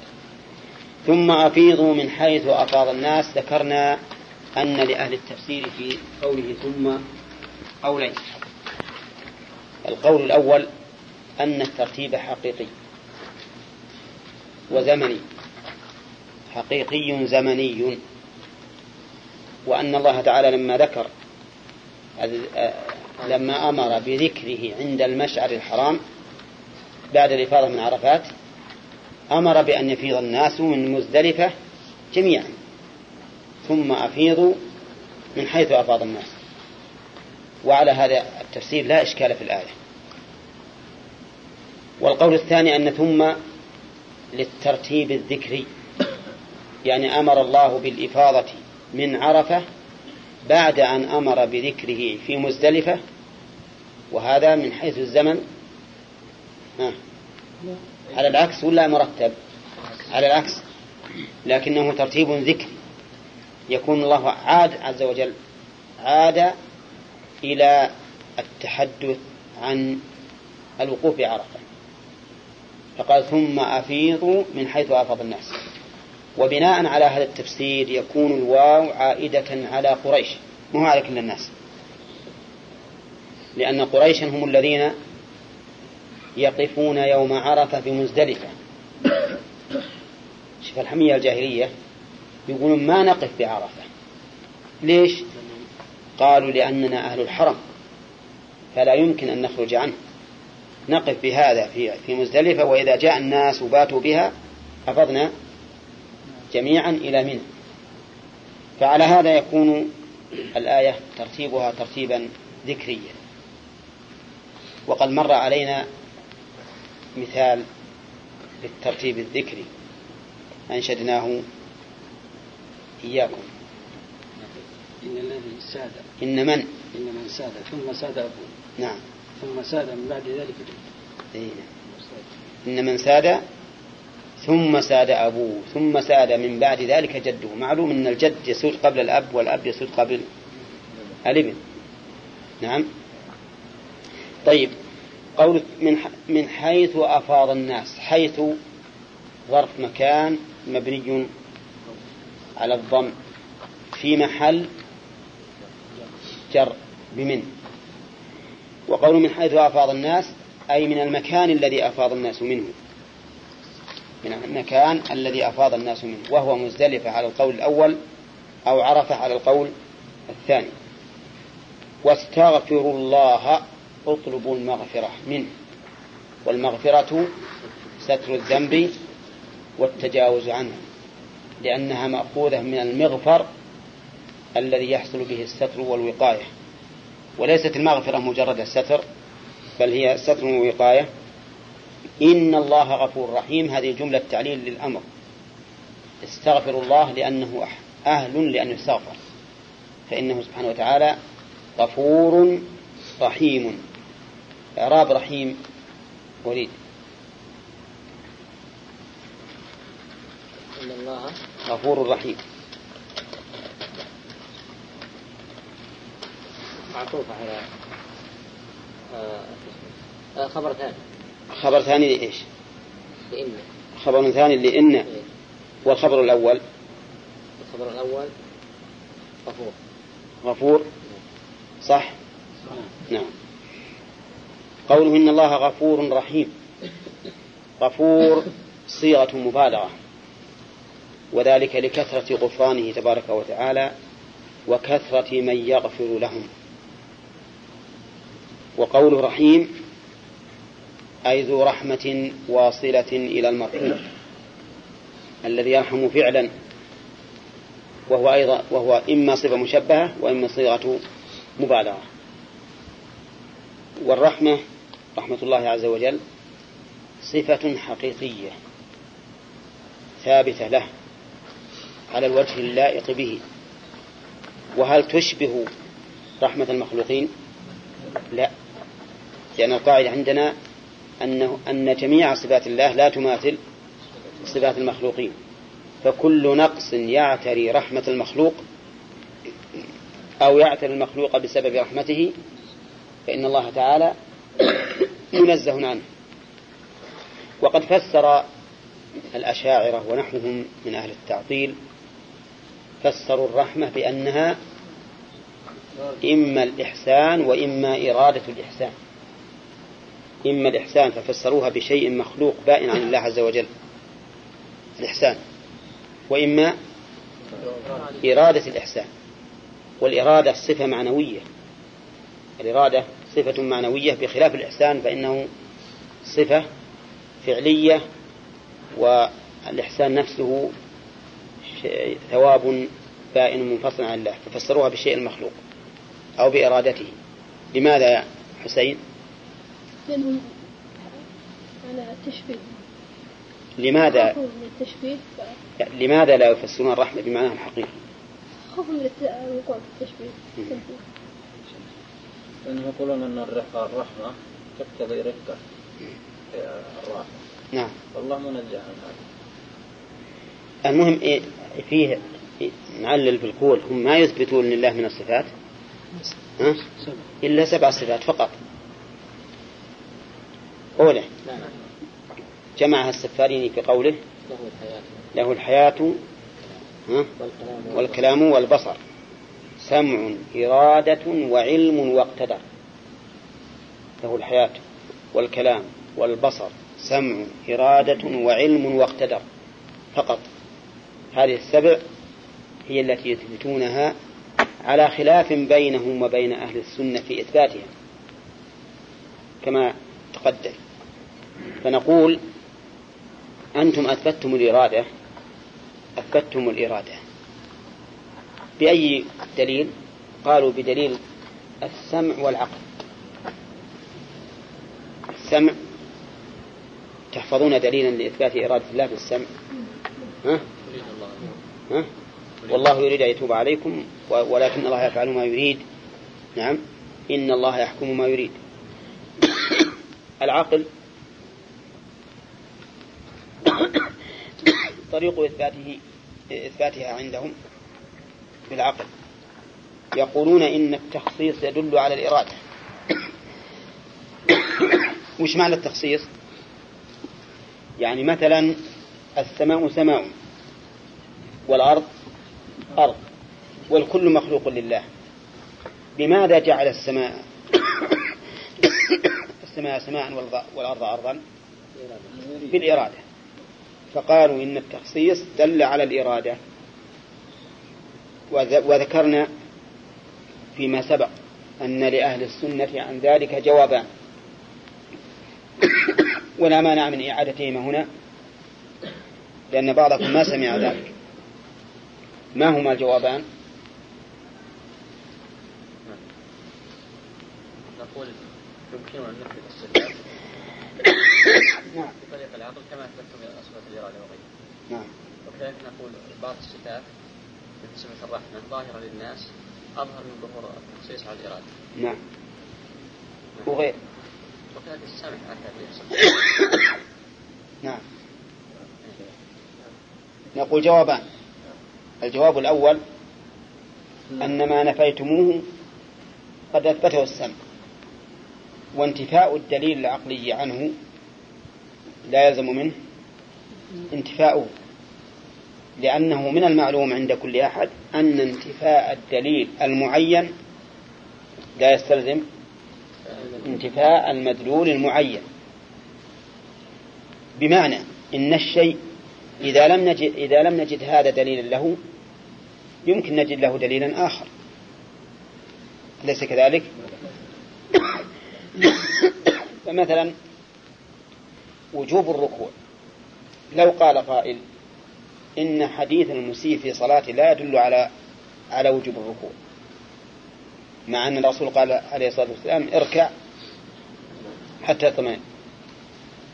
ثم أفيضوا من حيث أفاض الناس. ذكرنا أن لأهل التفسير في قوله ثم قولين. القول الأول أن الترتيب حقيقي وزمني. حقيقي زمني. وأن الله تعالى لما ذكر لما أمر بذكره عند المشعر الحرام بعد الإفاضة من عرفات أمر بأن يفيض الناس من مزدلفة جميعا. ثم أفيضوا من حيث أفاض الناس. وعلى هذا التفسير لا إشكال في الآية. والقول الثاني أن ثم للترتيب الذكري يعني أمر الله بالإفاضة من عرفة بعد أن أمر بذكره في مزدلفة وهذا من حيث الزمن. على العكس ولا مرتب؟ على العكس. لكنه ترتيب ذكري يكون الله عاد عز وجل عاد إلى التحدث عن الوقوف بعرفة فقال ثم أفيضوا من حيث أفاض الناس. وبناء على هذا التفسير يكون الواو عائدة على قريش. مو على كل الناس. لأن قريشا هم الذين يقفون يوم عرفة في مزدلفة شوف الحمية الجاهلية يقولون ما نقف بعرفة ليش؟ قالوا لأننا أهل الحرم فلا يمكن أن نخرج عنه. نقف بهذا في في مزدلفة وإذا جاء الناس وباتوا بها أفضنا جميعا إلى منى. فعلى هذا يكون الآية ترتيبها ترتيبا ذكريا. وقد مر علينا مثال للترتيب الذكري. أنشدناه إياكم. إن الذي ساد. إن من؟ إن من ساد. ثم ساد أبوه. نعم. ثم ساد من بعد ذلك. إيه. إن من ساد ثم ساد أبوه. ثم ساد من بعد ذلك جده. معلوم أن الجد يسود قبل الأب والأب يسود قبل الابن. نعم. طيب. قول من من حيث أفاض الناس حيث ظرف مكان مبني على الضم في محل جر بمن. وقول من حيث أفاض الناس أي من المكان الذي أفاض الناس منه. من المكان الذي أفاض الناس منه وهو مزدلفة على القول الأول أو عرفة على القول الثاني. واستغفروا الله اطلبوا المغفرة منه. والمغفرة ستر الذنب والتجاوز عنه. لأنها مأخوذة من المغفر الذي يحصل به الستر والوقاية. وليست المغفرة مجرد الستر بل هي ستر ووقاية. إن الله غفور رحيم. هذه جملة تعليل للأمر. استغفر الله لأنه أهل لأن يستغفر. فإنه سبحانه وتعالى غفور رحيم. إعراب رحيم. وليد. إن الله. غفور رحيم. معطوف على آه، آه، خبر ثاني. خبر ثاني لإيش؟ لإن. خبر ثاني لإن. إيه. والخبر الأول؟ الخبر الأول غفور. غفور. صح؟ نعم. قوله إن الله غفور رحيم. غفور صيغة مبالغة. وذلك لكثرة غفرانه تبارك وتعالى وكثرة من يغفر لهم. وقوله رحيم أي ذو رحمة واصلة إلى المرحوم الذي يرحم فعلا وهو أيضا وهو إما صفة مشبهة وإما صيغة مبالغة. والرحمة رحمة الله عز وجل صفة حقيقية ثابتة له. على الوجه اللائق به. وهل تشبه رحمة المخلوقين؟ لا. لأن القاعدة عندنا أنه أن جميع صفات الله لا تماثل صفات المخلوقين. فكل نقص يعتري رحمة المخلوق أو يعتري المخلوق بسبب رحمته فإن الله تعالى منزه عنه. وقد فسر الأشاعرة ونحوهم من أهل التعطيل فسروا الرحمة بأنها إما الإحسان وإما إرادة الإحسان. إما الإحسان ففسروها بشيء مخلوق بائن عن الله عز وجل. الإحسان. وإما إرادة الإحسان. والإرادة صفة معنوية. الإرادة صفة معنوية بخلاف الإحسان فإنه صفة فعلية والإحسان نفسه ثواب بائن منفصل عن الله ففسروها بالشيء المخلوق أو بإرادته. لماذا يا حسين؟ لأنهم على تشبيه. لماذا؟ التشبيه لماذا لا يفسرون الرحمة بمعناها الحقيقي؟ خوفهم من الوقوع في التشبيه. لأنهم يقولون أن الرحمة تقتضي رفقة الراحة نعم. والله منزه عن هذا. المهم إيه فيه إيه نعلل في القول هم ما يثبتون لله من الصفات؟ ها؟ إلا سبع صفات فقط. أولى جمعها السفاريني في قوله له الحياة له الحياة ها؟ والكلام والكلام والبصر. سمع إرادة وعلم واقتدر. له الحياة والكلام والبصر. سمع إرادة وعلم واقتدر. فقط. هذه السبع هي التي يثبتونها على خلاف بينهم وبين أهل السنة في إثباتها كما تقدم. فنقول أنتم أثبتتم الإرادة أثبتتم الإرادة. بأي دليل؟ قالوا بدليل السمع والعقل. السمع تحفظون دليلا لإثبات إرادة الله بالسمع؟ ها؟ ها؟ والله يريد أن يتوب عليكم ولكن الله يفعل ما يريد. نعم. إن الله يحكم ما يريد. العقل طريق إثباته إثباتها عندهم بالعقل. يقولون إن التخصيص يدل على الإرادة. وش معنى التخصيص؟ يعني مثلا السماء سماء. والأرض أرض والكل مخلوق لله. لماذا جعل السماء السماء سماء والأرض- أرضا؟ بالإرادة. فقالوا إن التخصيص دل على الإرادة. وذ- وذكرنا فيما سبق أن لأهل السنة عن ذلك جوابان. ولا مانع من إعادتهما هنا لأن بعضكم ما سمع ذلك. ما هما الجوابان نقول يمكن أن نثبت الصفات نعم. بطريق العقل كما أثبتم صفة الإرادة وغيرها نعم. وكذلك نقول بعض الصفات مثل صفة الرحمة ظاهرة للناس أظهر من ظهور التخصيص على الإرادة. نعم. وغير. وكذلك السمع يحصل نعم. نقول جوابان. الجواب الأول أن ما نفيتموه قد أثبته السمع. وانتفاء الدليل العقلي عنه لا يلزم منه انتفاؤه لأنه من المعلوم عند كل أحد أن انتفاء الدليل المعين لا يستلزم انتفاء المدلول المعين. بمعنى إن الشيء إذا لم نجد إذا لم نجد هذا دليلا له يمكن نجد له دليلا آخر. أليس كذلك؟ فمثلا وجوب الركوع. لو قال قائل إن حديث المسيء في صلاته لا يدل على على وجوب الركوع. مع أن الرسول قال عليه الصلاة والسلام اركع حتى تطمئن.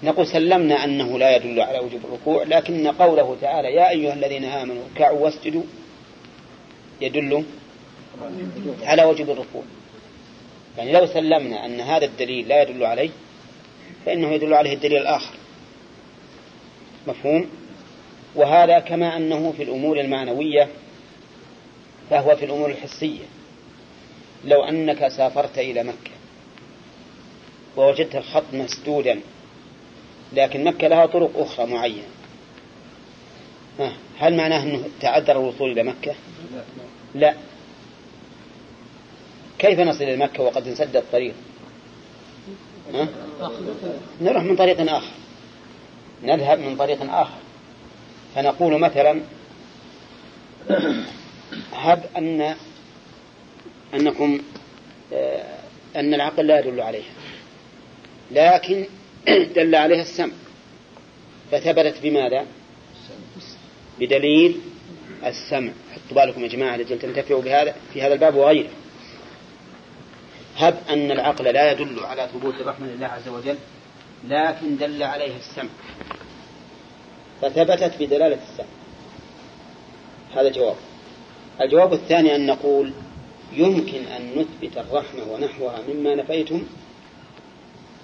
نقول سلمنا أنه لا يدل على وجوب الركوع لكن قوله تعالى يا أيها الذين آمنوا اركعوا واسجدوا يدل على وجوب الركوع. يعني لو سلمنا أن هذا الدليل لا يدل عليه فإنه يدل عليه الدليل الآخر. مفهوم؟ وهذا كما أنه في الأمور المعنوية فهو في الأمور الحسية. لو أنك سافرت إلى مكة ووجدت الخط مسدودا لكن مكة لها طرق أخرى معينة. هل معناه أنه تعذر الوصول إلى مكة؟ لا. كيف نصل إلى مكة وقد انسد الطريق؟ ها؟ نروح من طريق آخر. نذهب من طريق آخر. فنقول مثلا هب أن أنكم آه، أن العقل لا يدل عليها. لكن دل عليها السمع. فثبتت بماذا؟ بدليل السمع. حطوا بالكم يا جماعة لجل تنتفعوا بهذا في هذا الباب وغيره. هب أن العقل لا يدل على ثبوت الرحمة لله عز وجل لكن دل عليها السمع. فثبتت بدلالة السمع. هذا جواب. الجواب الثاني أن نقول يمكن أن نثبت الرحمة ونحوها مما نفيتم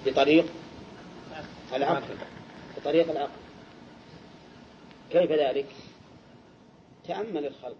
بطريق العقل. بطريق العقل. كيف ذلك؟ تأمل الخلق.